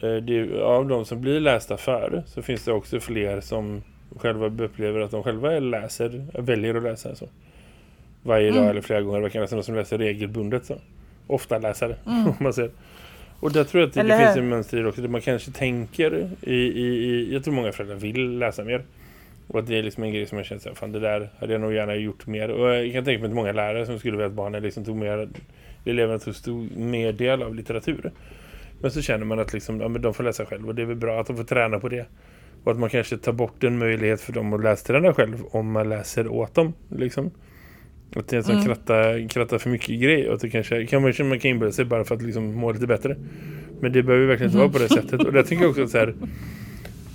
det, av de som blir lästa för så finns det också fler som själva upplever att de själva läser, väljer att läsa så. Varje mm. dag eller flera gånger i veckan. Alltså som läser regelbundet så. Ofta läsare, mm. om man säger. Och där tror jag att det, det finns en mönster också. Där man kanske tänker i, i, i, jag tror många föräldrar vill läsa mer. Och att det är liksom en grej som jag känner så här, fan det där hade jag nog gärna gjort mer. Och jag kan tänka mig att många lärare som skulle vilja att barnen liksom tog mer, eleverna tog stor, mer del av litteratur. Men så känner man att liksom, ja, de får läsa själv och det är väl bra att de får träna på det. Och att man kanske tar bort en möjlighet för dem att läsa träna själv om man läser åt dem. Liksom. Att det är sån mm. kratta, kratta för mycket grej. Och att det kanske kan man, man kan inbilla sig bara för att liksom må lite bättre. Men det behöver verkligen inte vara på det sättet. Och det tänker jag också att så här,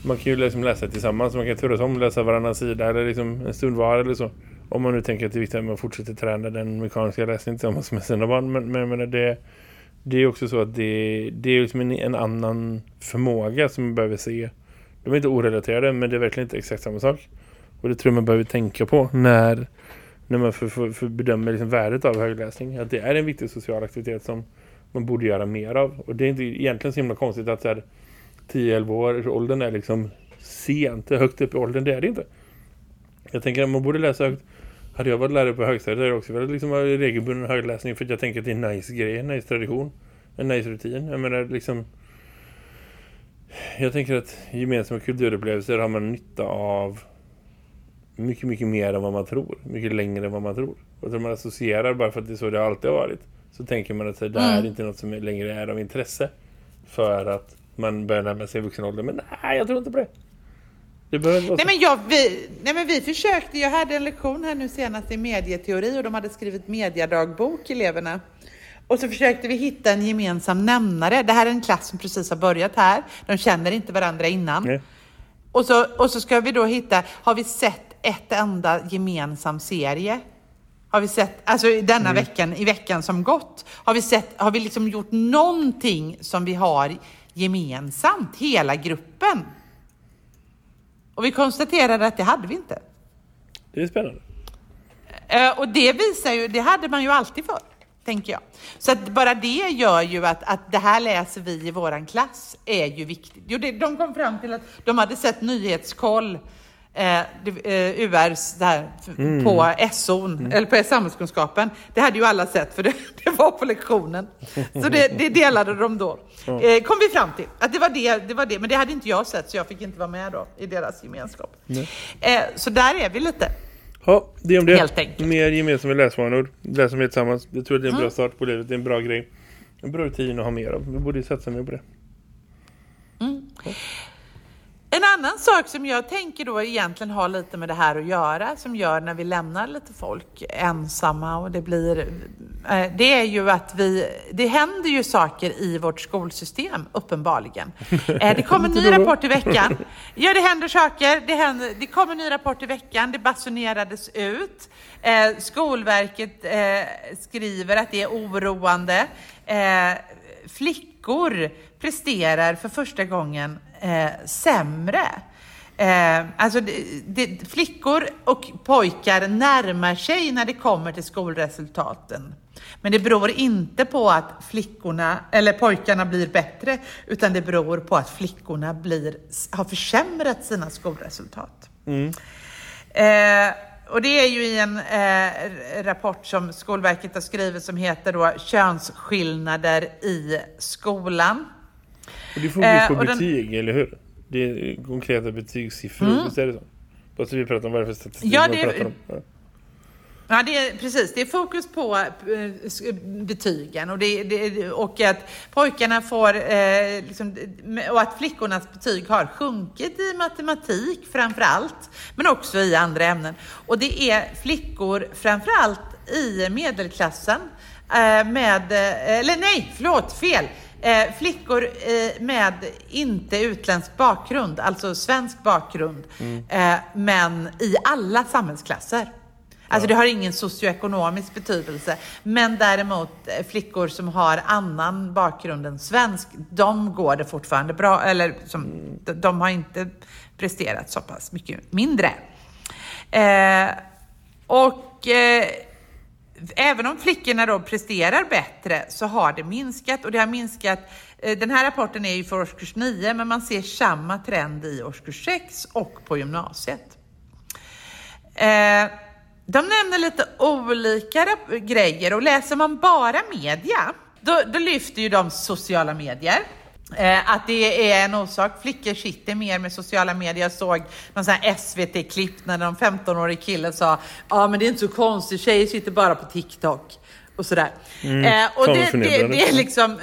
man kan ju liksom läsa tillsammans. Man kan turas om läsa varannan sida eller liksom en stund var eller så. Om man nu tänker att det är viktigt att man fortsätter träna den mekaniska läsningen tillsammans med sina barn. Men, men, men det, det är också så att det, det är liksom en, en annan förmåga som man behöver se. De är inte orelaterade men det är verkligen inte exakt samma sak. Och det tror jag man behöver tänka på när, när man för, för, för bedömer liksom värdet av högläsning. Att det är en viktig social aktivitet som man borde göra mer av. Och det är inte egentligen så himla konstigt att 10-11 år åldern är liksom sent, högt upp i åldern, det är det inte. Jag tänker att man borde läsa högt. Hade jag varit lärare på högstadiet hade jag också velat liksom ha regelbunden högläsning för att jag tänker att det är en nice grej, en nice tradition, en nice rutin. Jag menar liksom jag tänker att gemensamma kulturupplevelser har man nytta av mycket, mycket mer än vad man tror. Mycket längre än vad man tror. Och när man associerar bara för att det är så det alltid har varit så tänker man att det här är inte något som längre är av intresse för att man börjar närma sig vuxen ålder. Men nej, jag tror inte på det. Nej, men jag, vi, nej men vi försökte, jag hade en lektion här nu senast i medieteori och de hade skrivit mediadagbok eleverna. Och så försökte vi hitta en gemensam nämnare. Det här är en klass som precis har börjat här. De känner inte varandra innan. Nej. Och så, och så ska vi då hitta, har vi sett ett enda gemensam serie? Har vi sett, alltså denna mm. veckan, i veckan som gått, har vi sett, har vi liksom gjort någonting som vi har gemensamt, hela gruppen? Och vi konstaterade att det hade vi inte. Det är spännande. Uh, och det visar ju, det hade man ju alltid för, tänker jag. Så att bara det gör ju att, att det här läser vi i våran klass är ju viktigt. Jo, det, de kom fram till att de hade sett Nyhetskoll eh, eh UR där, mm. på SO, mm. eller på samhällskunskapen. Det hade ju alla sett för det, det var på lektionen. Så det, det delade de då. Eh, kom vi fram till att det var det, det var det, men det hade inte jag sett så jag fick inte vara med då i deras gemenskap. Eh, så där är vi lite. Ja, det är om det. Helt enkelt. Mer gemensamma läsvanor. Läsa mer tillsammans. Jag tror det är en mm. bra start på livet. Det är en bra grej. En bra rutin att ha mer av. Vi borde satsa mer på det. Mm. Ja. En annan sak som jag tänker då egentligen har lite med det här att göra, som gör när vi lämnar lite folk ensamma och det blir, eh, det är ju att vi, det händer ju saker i vårt skolsystem, uppenbarligen. Eh, det kommer en ny rapport i veckan. Ja, det händer saker. Det, händer, det kommer en ny rapport i veckan. Det basunerades ut. Eh, Skolverket skriver att det är oroande. Flickor presterar för första gången eh, sämre. Eh, alltså det, det, flickor och pojkar närmar sig när det kommer till skolresultaten. Men det beror inte på att flickorna eller pojkarna blir bättre, utan det beror på att flickorna blir, har försämrat sina skolresultat. Mm. Eh, och det är ju i en eh, rapport som Skolverket har skrivit som heter då Könsskillnader i skolan. Och det fokus på eh, betyg, den... eller hur? Det är konkreta betygssiffror, mm. visst är det så? Vad vi pratar om, vad är det för statistik ja, det... pratar om? Ja. Ja, det är, precis. Det är fokus på eh, betygen och, det, det, och att pojkarna får, eh, liksom, och att flickornas betyg har sjunkit i matematik framför allt, men också i andra ämnen. Och det är flickor framför allt i medelklassen eh, med, eh, eller nej, förlåt, fel Eh, flickor eh, med inte utländsk bakgrund, alltså svensk bakgrund, mm. eh, men i alla samhällsklasser. Alltså ja. det har ingen socioekonomisk betydelse. Men däremot eh, flickor som har annan bakgrund än svensk, de går det fortfarande bra, eller som, mm. de har inte presterat så pass mycket mindre. Eh, Och eh, även om flickorna då presterar bättre så har det minskat och det har minskat. Eh, den här rapporten är ju för årskurs 9 men man ser samma trend i årskurs 6 och på gymnasiet. Eh, de nämner lite olika grejer och läser man bara media då, då lyfter ju de sociala medier. Eh, att det är en orsak. Flickor sitter mer med sociala medier. Jag såg någon sån SVT-klipp när någon 15-årig kille sa ja men det är inte så konstigt, tjejer sitter bara på TikTok och sådär. Mm, eh, och det, det, det, är liksom,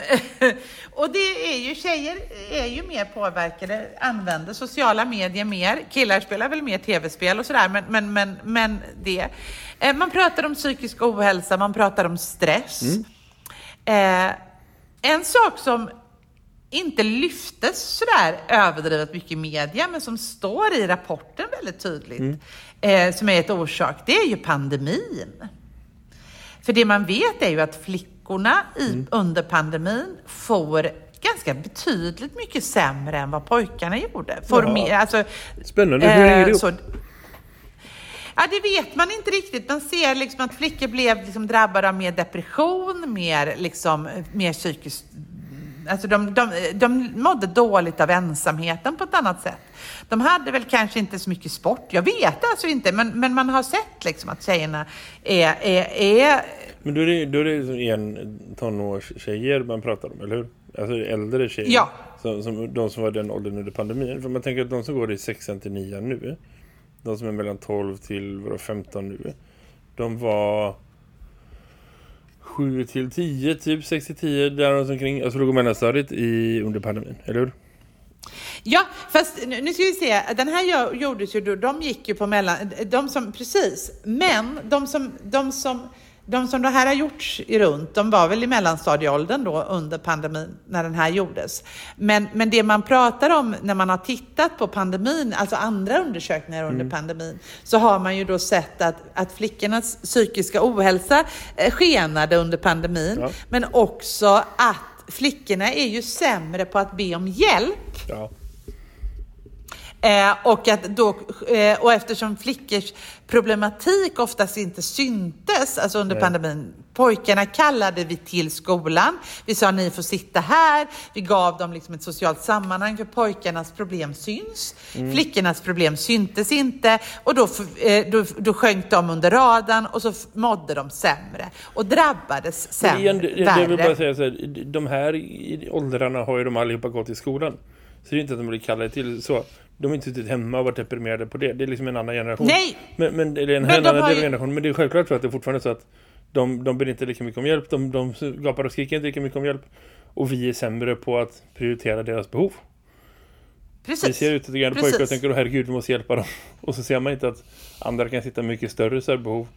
och det är ju, tjejer är ju mer påverkade, använder sociala medier mer. Killar spelar väl mer tv-spel och sådär, men, men, men, men det. Eh, man pratar om psykisk ohälsa, man pratar om stress. Mm. Eh, en sak som inte lyftes sådär överdrivet mycket i media, men som står i rapporten väldigt tydligt, mm. eh, som är ett orsak, det är ju pandemin. För det man vet är ju att flickorna i, mm. under pandemin får ganska betydligt mycket sämre än vad pojkarna gjorde. Får mer, alltså, Spännande, hur hänger det ihop? Ja, det vet man inte riktigt. Man ser liksom att flickor blev liksom drabbade av mer depression, mer, liksom, mer psykiskt Alltså de, de, de mådde dåligt av ensamheten på ett annat sätt. De hade väl kanske inte så mycket sport, jag vet alltså inte, men, men man har sett liksom att tjejerna är... är, är... Men då är det, då är det liksom en tonårstjejer man pratar om, eller hur? Alltså äldre tjejer. Ja. Som, som, de som var den åldern under pandemin. För man tänker att de som går i 6 till 9 nu, de som är mellan 12 till 15 nu, de var 7 till 10, typ 6 till 10 där omkring. Alltså då går mellanstadiet i, under pandemin, eller hur? Ja, fast nu ska vi se. Den här gjordes ju då, de gick ju på mellan, de som, precis, men de som, de som de som det här har gjorts runt, de var väl i mellanstadieåldern då under pandemin när den här gjordes. Men, men det man pratar om när man har tittat på pandemin, alltså andra undersökningar under mm. pandemin, så har man ju då sett att, att flickornas psykiska ohälsa eh, skenade under pandemin, ja. men också att flickorna är ju sämre på att be om hjälp. Ja. Eh, och, att då, eh, och eftersom flickors problematik oftast inte syntes, alltså under Nej. pandemin, pojkarna kallade vi till skolan. Vi sa ni får sitta här. Vi gav dem liksom ett socialt sammanhang för pojkarnas problem syns. Mm. Flickornas problem syntes inte och då, eh, då, då sjönk de under radarn och så mådde de sämre och drabbades sämre. Igen, det, jag vill bara säga så här, de här åldrarna har ju de allihopa gått i skolan. Så det är inte att de blir kallade till så de har inte suttit hemma och varit deprimerade på det. Det är liksom en annan generation. Nej! Men, men, eller en men annan ju... generation. Men det är självklart så att det är fortfarande så att de, de ber inte lika mycket om hjälp. De, de gapar och skriker inte lika mycket om hjälp. Och vi är sämre på att prioritera deras behov. Precis. Vi ser ut att grann pojkar och tänker, oh, herregud, vi måste hjälpa dem. Och så ser man inte att andra kan sitta mycket större så behov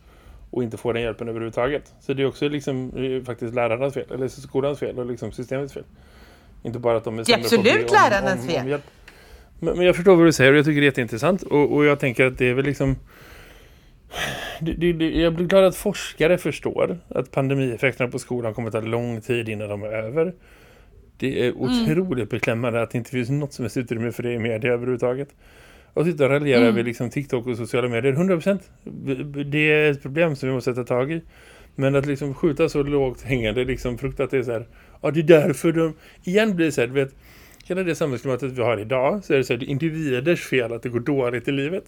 och inte få den hjälpen överhuvudtaget. Så det är också liksom faktiskt lärarnas fel, eller skolans fel och liksom systemets fel. Inte bara att de är sämre på att lärarnas om, om, om hjälp. Men, men, jag förstår vad du säger och jag tycker det är jätteintressant. Och, och jag tänker att det är väl liksom... Det, det, det, jag blir glad att forskare förstår att pandemieffekterna på skolan kommer att ta lång tid innan de är över. Det är mm. otroligt mm. beklämmande att det inte finns något som är utrymme för det i media överhuvudtaget. Och sitta och raljera mm. över liksom TikTok och sociala medier. 100%. Det är ett problem som vi måste ta tag i. Men att liksom skjuta så lågt hängande, liksom frukta att det är så här, ja det är därför de, igen blir det så här, du vet, hela det samhällsklimatet vi har idag så är det så här, det är individers fel att det går dåligt i livet.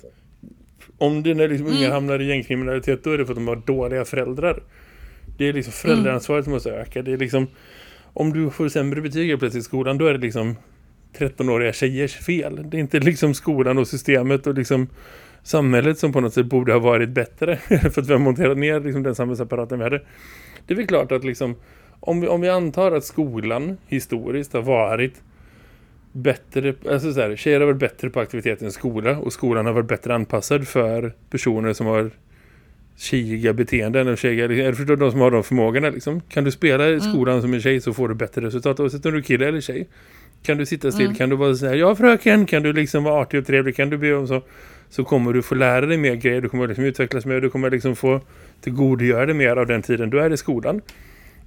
Om när liksom mm. unga hamnar i gängkriminalitet då är det för att de har dåliga föräldrar. Det är liksom föräldraansvaret som måste öka. Det är liksom, om du får sämre betyg plötsligt i skolan då är det liksom 13-åriga tjejers fel. Det är inte liksom skolan och systemet och liksom samhället som på något sätt borde ha varit bättre för att vi har monterat ner liksom den samhällsapparaten vi hade. Det är väl klart att liksom om vi, om vi antar att skolan historiskt har varit bättre, alltså så här, tjejer har varit bättre på aktivitet än skola och skolan har varit bättre anpassad för personer som har tjejiga beteenden och tjejiga, jag förstår de som har de förmågorna liksom. Kan du spela i mm. skolan mm. som en tjej så får du bättre resultat oavsett om du är kille eller tjej. Kan du sitta still, mm. kan du vara så här, ja fröken, kan du liksom vara artig och trevlig, kan du be om så så kommer du få lära dig mer grejer, du kommer liksom utvecklas mer, du kommer liksom få tillgodogöra dig mer av den tiden du är i skolan.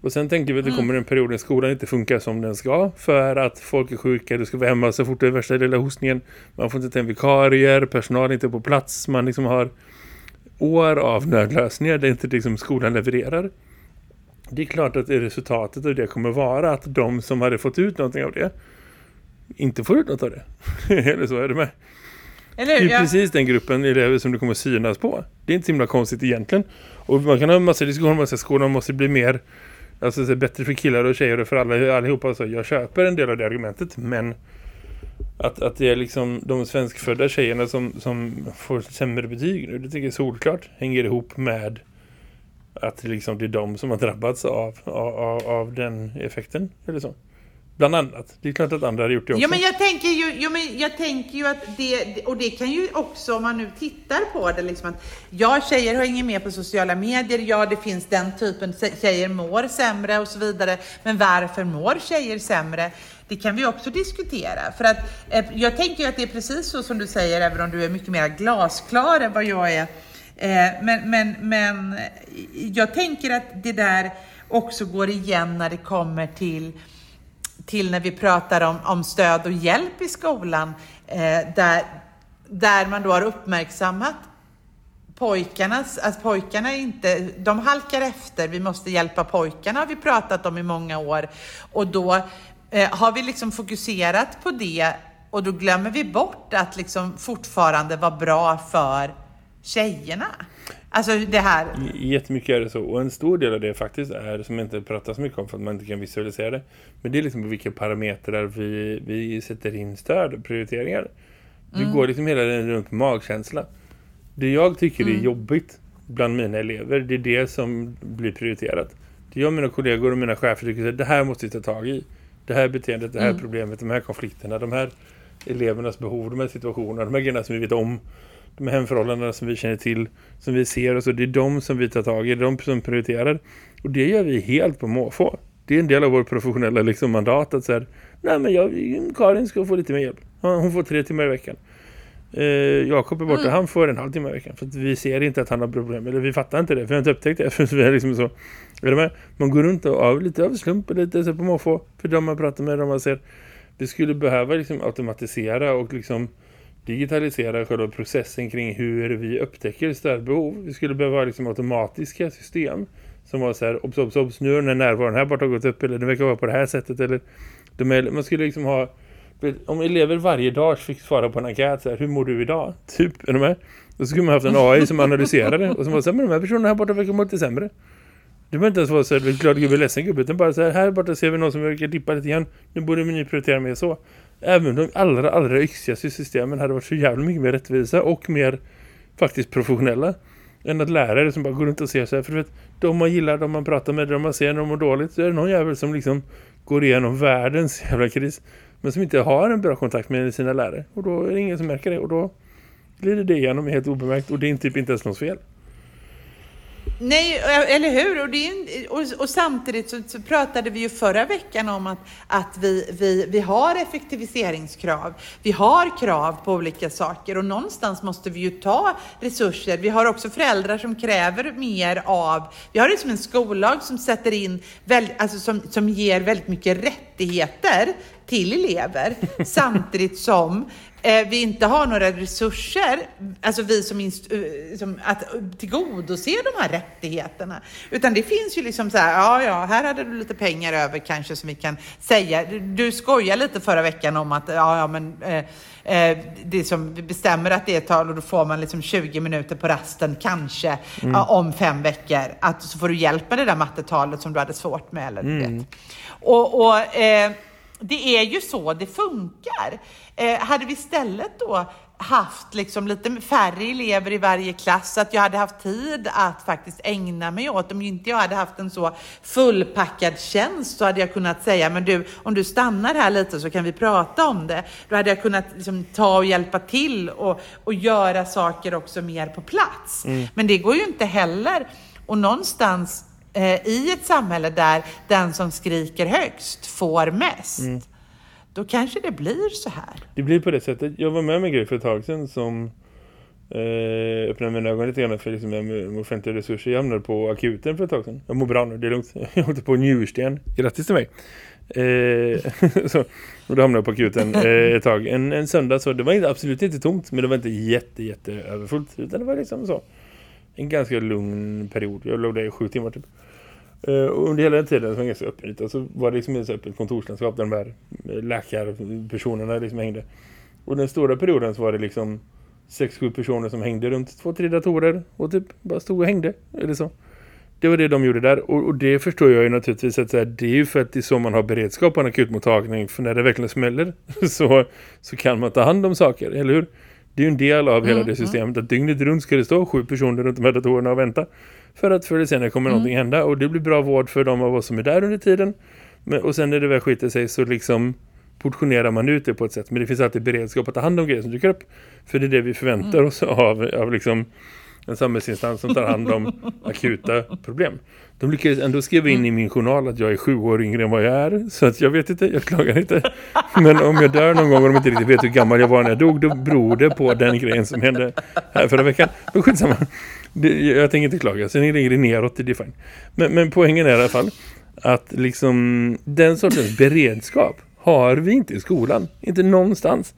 Och sen tänker vi att det mm. kommer en period när skolan inte funkar som den ska. För att folk är sjuka, du ska vara hemma så fort det är värsta lilla hostningen. Man får inte ta en vikarier, personal är inte på plats. Man liksom har år av nödlösningar där inte liksom skolan levererar. Det är klart att resultatet av det kommer vara att de som hade fått ut någonting av det inte får ut något av det. Eller så är det med. Eller, det är ja. precis den gruppen elever som du kommer synas på. Det är inte så himla konstigt egentligen. Och man kan ha en massa diskussioner om att skolan måste bli mer alltså, så bättre för killar och tjejer och för alla, allihopa. Så jag köper en del av det argumentet. Men att, att det är liksom de svenskfödda tjejerna som, som får sämre betyg nu. Det tycker jag solklart hänger ihop med att liksom det är de som har drabbats av, av, av den effekten. Eller så. Bland annat. Det är klart att andra har gjort det också. Ja, men jag tänker ju, ja, men jag tänker ju att det, och det kan ju också om man nu tittar på det, liksom att ja, tjejer har ingen med på sociala medier, ja, det finns den typen, tjejer mår sämre och så vidare. Men varför mår tjejer sämre? Det kan vi också diskutera. För att eh, jag tänker ju att det är precis så som du säger, även om du är mycket mer glasklar än vad jag är. Eh, men, men, men jag tänker att det där också går igen när det kommer till till när vi pratar om, om stöd och hjälp i skolan, eh, där, där man då har uppmärksammat pojkarnas, att pojkarna inte, de halkar efter, vi måste hjälpa pojkarna har vi pratat om i många år och då eh, har vi liksom fokuserat på det och då glömmer vi bort att liksom fortfarande vara bra för tjejerna. Alltså det här. Jättemycket är det så. Och en stor del av det faktiskt är, som inte pratar så mycket om för att man inte kan visualisera det. Men det är liksom vilka parametrar vi, vi sätter in stöd och prioriteringar. Vi mm. går liksom hela tiden runt magkänsla. Det jag tycker mm. är jobbigt bland mina elever, det är det som blir prioriterat. Det jag och mina kollegor och mina chefer tycker att det här måste vi ta tag i. Det här beteendet, det här mm. problemet, de här konflikterna, de här elevernas behov, de här situationerna, de här grejerna som vi vet om de hemförhållandena som vi känner till, som vi ser och så, det är de som vi tar tag i, det är de som prioriterar. Och det gör vi helt på måfå. Det är en del av vår professionella liksom, mandat att säga, nej men jag, Karin ska få lite mer hjälp. Hon får tre timmar i veckan. Eh, Jakob är borta, mm. han får en halvtimme i veckan. För vi ser inte att han har problem, eller vi fattar inte det, för vi har inte upptäckt det. För vi är liksom så, är med? Man går runt och av lite av slump, lite så på måfå, för de man pratar med, de man ser. Vi skulle behöva liksom automatisera och liksom digitalisera själva processen kring hur vi upptäcker stödbehov. Vi skulle behöva ha liksom automatiska system som var så här, obs, obs, obs, nu har den här närvaron här borta gått upp eller den verkar vara på det här sättet eller de är, man skulle liksom ha om elever varje dag fick svara på en enkät så här, hur mår du idag? Typ, är de här? Då skulle man haft en AI som analyserade och som var så här, men de här personerna här borta verkar må lite sämre. Det behöver inte ens vara så här, glad gubbe, ledsen gubbe, utan bara så här, här borta ser vi någon som verkar dippa lite grann. Nu borde vi prioritera mer så. Även de allra, allra yxigaste systemen hade varit så jävla mycket mer rättvisa och mer faktiskt professionella än att lärare som bara går runt och ser så här. För att vet, de man gillar, de man pratar med, de man ser när de mår dåligt så är det någon jävel som liksom går igenom världens jävla kris men som inte har en bra kontakt med sina lärare. Och då är det ingen som märker det och då glider det igenom helt obemärkt och det är typ inte ens något fel. Nej, eh, eller hur? Och, det är, och, och samtidigt så, så, pratade vi ju förra veckan om att, att vi, vi, vi har effektiviseringskrav. Vi har krav på olika saker och någonstans måste vi ju ta resurser. Vi har också föräldrar som kräver mer av, vi har liksom en skollag som sätter in, väl, alltså som, som ger väldigt mycket rättigheter till elever samtidigt som vi inte har några resurser, alltså vi som, eh, som att tillgodose de här rättigheterna. Utan det finns ju liksom så här, ja, ja, här hade du lite pengar över kanske som vi kan säga. Du, du skojar lite förra veckan om att, ja, ja, men eh, eh det som vi bestämmer att det är ett tal och då får man liksom 20 minuter på rasten kanske mm. ja, om fem veckor. Att så får du hjälp med det där mattetalet som du hade svårt med. Eller, mm. vet. Och, och eh, det är ju så det funkar. Eh, hade vi istället då haft liksom lite färre elever i varje klass, så att jag hade haft tid att faktiskt ägna mig åt. Om inte jag hade haft en så fullpackad tjänst så hade jag kunnat säga, men du, om du stannar här lite så kan vi prata om det. Då hade jag kunnat liksom ta och hjälpa till och, och göra saker också mer på plats. Mm. Men det går ju inte heller. Och någonstans i ett samhälle där den som skriker högst får mest. Mm. Då kanske det blir så här. Det blir på det sättet. Jag var med med en grej för ett tag sedan som eh, öppnade mina ögon lite grann för liksom, med offentliga resurser. Jag hamnade på akuten för ett tag sedan. Jag mår bra nu, det är lugnt. Jag åkte på njursten. Grattis till mig. Eh, så, och då hamnade jag på akuten eh, ett tag. En, en söndag så, det var absolut inte tomt, men det var inte jätte, jätte överfullt. Utan det var liksom så en ganska lugn period. Jag låg där i sju timmar typ. Eh, och under hela den tiden så var det ganska öppet. Alltså var det liksom ett öppet kontorslandskap där de här eh, läkarpersonerna liksom hängde. Och den stora perioden så var det liksom sex, sju personer som hängde runt två, tre datorer och typ bara stod och hängde eller så. Det var det de gjorde där och, och det förstår jag ju naturligtvis att så här, det är ju för att det är så man har beredskap på en akutmottagning för när det verkligen smäller så, så kan man ta hand om saker, eller hur? Det är ju en del av hela mm, det mm. systemet att dygnet runt ska det stå sju personer runt de här datorerna och vänta för att förr eller senare kommer mm. någonting hända och det blir bra vård för de av oss som är där under tiden Men, och sen när det väl skiter sig så liksom portionerar man ut det på ett sätt. Men det finns alltid beredskap att ta hand om grejer som dyker upp. För det är det vi förväntar mm. oss av, av liksom en samhällsinstans som tar hand om akuta problem. De lyckades ändå skriva in i min journal att jag är sju år yngre än vad jag är. Så att jag vet inte, jag klagar inte. Men om jag dör någon gång och de inte riktigt vet hur gammal jag var när jag dog, då beror det på den grejen som hände här förra veckan. Men skitsamma. Det, jag tänker inte klaga. Sen är det neråt, det är fine. Men, men poängen är i alla fall att liksom den sortens beredskap har vi inte i skolan. Inte någonstans.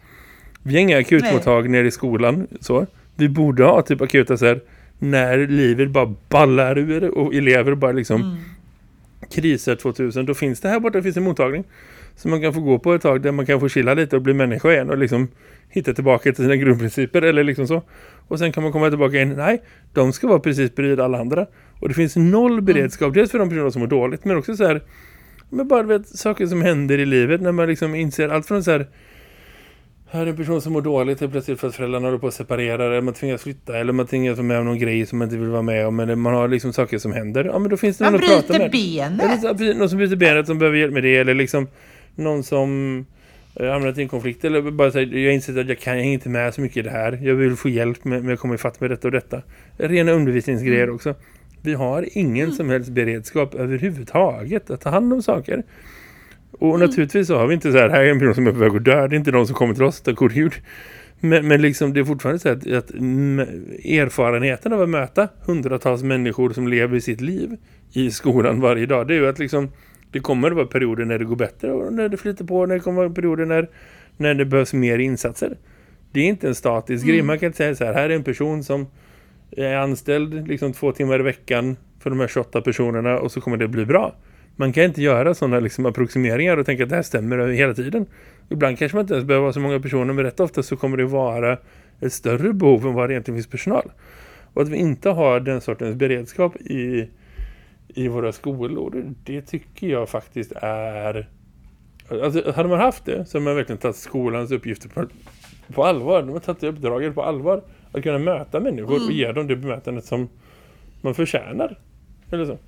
Vi har inga akutmottagningar i skolan. Så. Vi borde ha typ akuta så här, när livet bara ballar ur och elever bara liksom mm. kriser 2000. Då finns det här borta finns en mottagning som man kan få gå på ett tag där man kan få chilla lite och bli människa igen och liksom hitta tillbaka till sina grundprinciper eller liksom så. Och sen kan man komma tillbaka in. Nej, de ska vara precis bredvid alla andra. Och det finns noll beredskap. Mm. Dels för de personer som mår dåligt men också så här men bara vet, saker som händer i livet när man liksom inser allt från så här här är en person som mår dåligt helt plötsligt för att föräldrarna håller på att separera eller man tvingas flytta eller man tvingas vara med om någon grej som man inte vill vara med om eller man har liksom saker som händer. Ja men då finns det någon att prata med. Man bryter benet. Någon som bryter benet som behöver hjälp med det eller liksom någon som äh, hamnat i en konflikt eller bara säger jag inser att jag kan jag inte med så mycket i det här. Jag vill få hjälp med, med att komma ifatt med detta och detta. Rena undervisningsgrejer mm. också. Vi har ingen mm. som helst beredskap överhuvudtaget att ta hand om saker. Och mm. naturligtvis så har vi inte så här, här är en person som är på väg att dö. Det är inte de som kommer till oss, tack gud. Men, men liksom det är fortfarande så att, att erfarenheten av att möta hundratals människor som lever sitt liv i skolan varje dag, det är ju att liksom det kommer att vara perioder när det går bättre och när det flyter på, när det kommer att vara perioder när, när det behövs mer insatser. Det är inte en statisk mm. grej. Man kan inte säga så här, här är en person som är anställd liksom två timmar i veckan för de här 28 personerna och så kommer det bli bra. Man kan inte göra sådana liksom approximeringar och tänka att det här stämmer hela tiden. Ibland kanske man inte ens behöver vara så många personer men rätt ofta så kommer det vara ett större behov än vad det egentligen finns personal. Och att vi inte har den sortens beredskap i, i våra skolor, det tycker jag faktiskt är... Alltså, hade man haft det så hade man verkligen tagit skolans uppgifter på, på allvar. De har tagit uppdraget på allvar. Att kunna möta människor mm. och ge dem det bemötandet som man förtjänar. Eller så.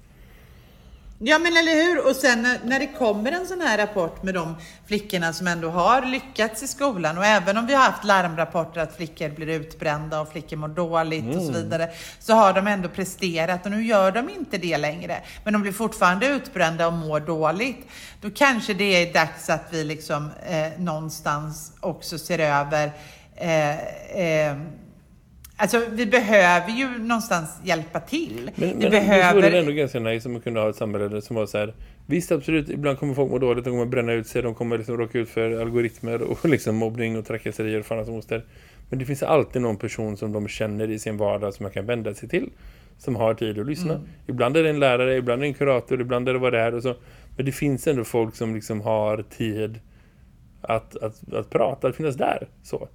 Ja men eller hur? Och sen när, det kommer en sån här rapport med de flickorna som ändå har lyckats i skolan och även om vi har haft larmrapporter att flickor blir utbrända och flickor mår dåligt mm. och så mm. vidare så har de ändå presterat och nu gör de inte det längre. Men de blir fortfarande utbrända och mår dåligt. Då kanske det är dags att vi liksom eh, någonstans också ser över eh, eh, Alltså vi behöver ju någonstans hjälpa till. Men, vi men behöver... det vore ändå ganska nice om man kunde ha ett samhälle som var så här. Visst absolut, ibland kommer folk må dåligt, de kommer bränna ut sig, de kommer liksom råka ut för algoritmer och liksom mobbning och trakasserier och fan moster. Men det finns alltid någon person som de känner i sin vardag som man kan vända sig till. Som har tid att lyssna. Mm. Ibland är det en lärare, ibland är det en kurator, ibland är det vad det är och så. Men det finns ändå folk som liksom har tid att, att, att prata, att finnas där. Så.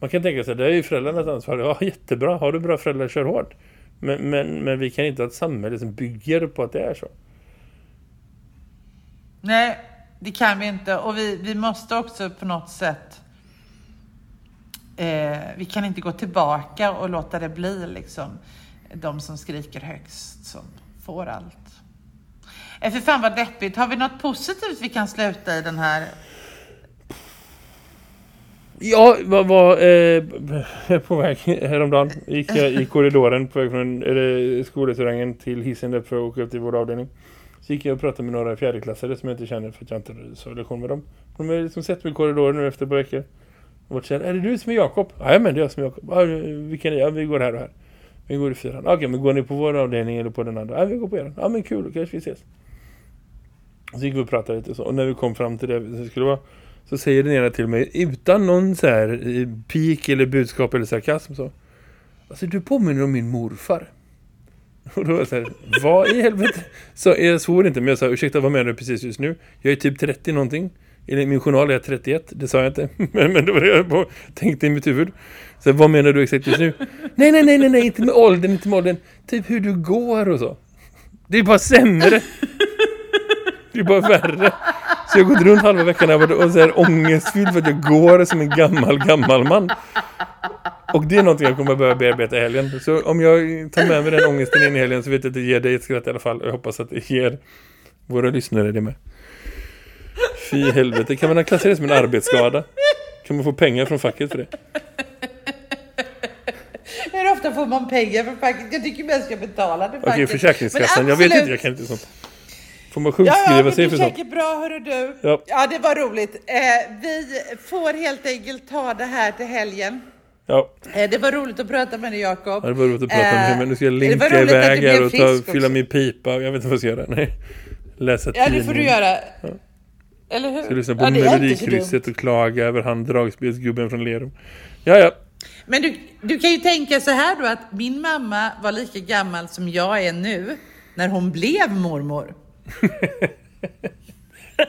Man kan tänka sig, det är ju föräldrarnas ansvar. Ja, jättebra. Har du bra föräldrar, kör hårt. Men, men, men vi kan inte ha ett samhälle som bygger på att det är så. Nej, det kan vi inte. Och vi, vi måste också på något sätt... Eh, vi kan inte gå tillbaka och låta det bli liksom de som skriker högst som får allt. Eh, för fan vad deppigt. Har vi något positivt vi kan sluta i den här Ja, var, var eh, på väg häromdagen. Gick jag i korridoren på väg från eller, skolrestaurangen till hissen där för att åka upp till vår avdelning. Så gick jag och pratade med några fjärdeklassare som jag inte känner för att jag inte så lektion med dem. De har liksom sett mig i korridoren nu efter ett par veckor. Och varit är det du som är Jakob? Ja, men det är jag som är Jakob. Ja, vilken är jag? Vi går här och här. Vi går i fyran. Okej, men går ni på vår avdelning eller på den andra? Ja, vi går på er. Ja, men kul. Kanske vi ses. Så gick vi och pratade lite så. Och när vi kom fram till det så skulle det vara så säger den ena till mig utan någon så här eh, pik eller budskap eller sarkasm så. Alltså du påminner om min morfar. Och då var jag så här, vad i helvete? Så jag svor inte, men jag sa, ursäkta, vad menar du precis just nu? Jag är typ 30 någonting. Eller min journal är jag 31, det sa jag inte. Men, men det var det jag på, tänkte i mitt huvud. Så vad menar du exakt just nu? Nej, nej, nej, nej, nej, inte med åldern, inte med åldern. Typ hur du går och så. Det är bara sämre. Det är bara värre. Så jag har gått runt halva veckan och varit så här ångestfylld för att jag går som en gammal, gammal man. Och det är någonting jag kommer att börja bearbeta i helgen. Så om jag tar med mig den ångesten in i helgen så vet jag att det ger dig ett skratt i alla fall. Och jag hoppas att det ger våra lyssnare det med. Fy helvete, kan man klassa det som en arbetsskada? Kan man få pengar från facket för det? Hur ofta får man pengar från facket? Jag tycker man ska betala det Okej, facket. Försäkringskassan. Men Jag vet inte, jag kan inte sånt. Får man Ja, ja, sjukskriva men sig det för sånt? säkert bra, hörru du. Ja. Ja. det var roligt. Eh, vi får helt enkelt ta det här till helgen. Ja, Eh, det var roligt att prata med dig, Jakob. Ja, det var roligt att prata med dig, Eh, men nu ska jag det var linka iväg här och ta, fylla min pipa. Jag vet inte vad jag ska göra. Nej. Läsa Ja, tidningen. det får du göra. Eller hur? Jag ska lyssna på ja, det. Melodikrysset och klaga över han dragspelsgubben från Lerum. Ja, ja. Men du, du kan ju tänka så här då att min mamma var lika gammal som jag är nu när hon blev mormor.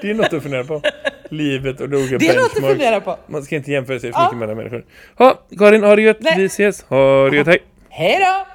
Det är något att fundera på. Livet och olika Det är något att fundera på. Man ska inte jämföra sig för Ja. mycket mellan människor. Ja, Karin, ha det gött. Nej. Vi ses. Ha det gött. Hej. Hej då!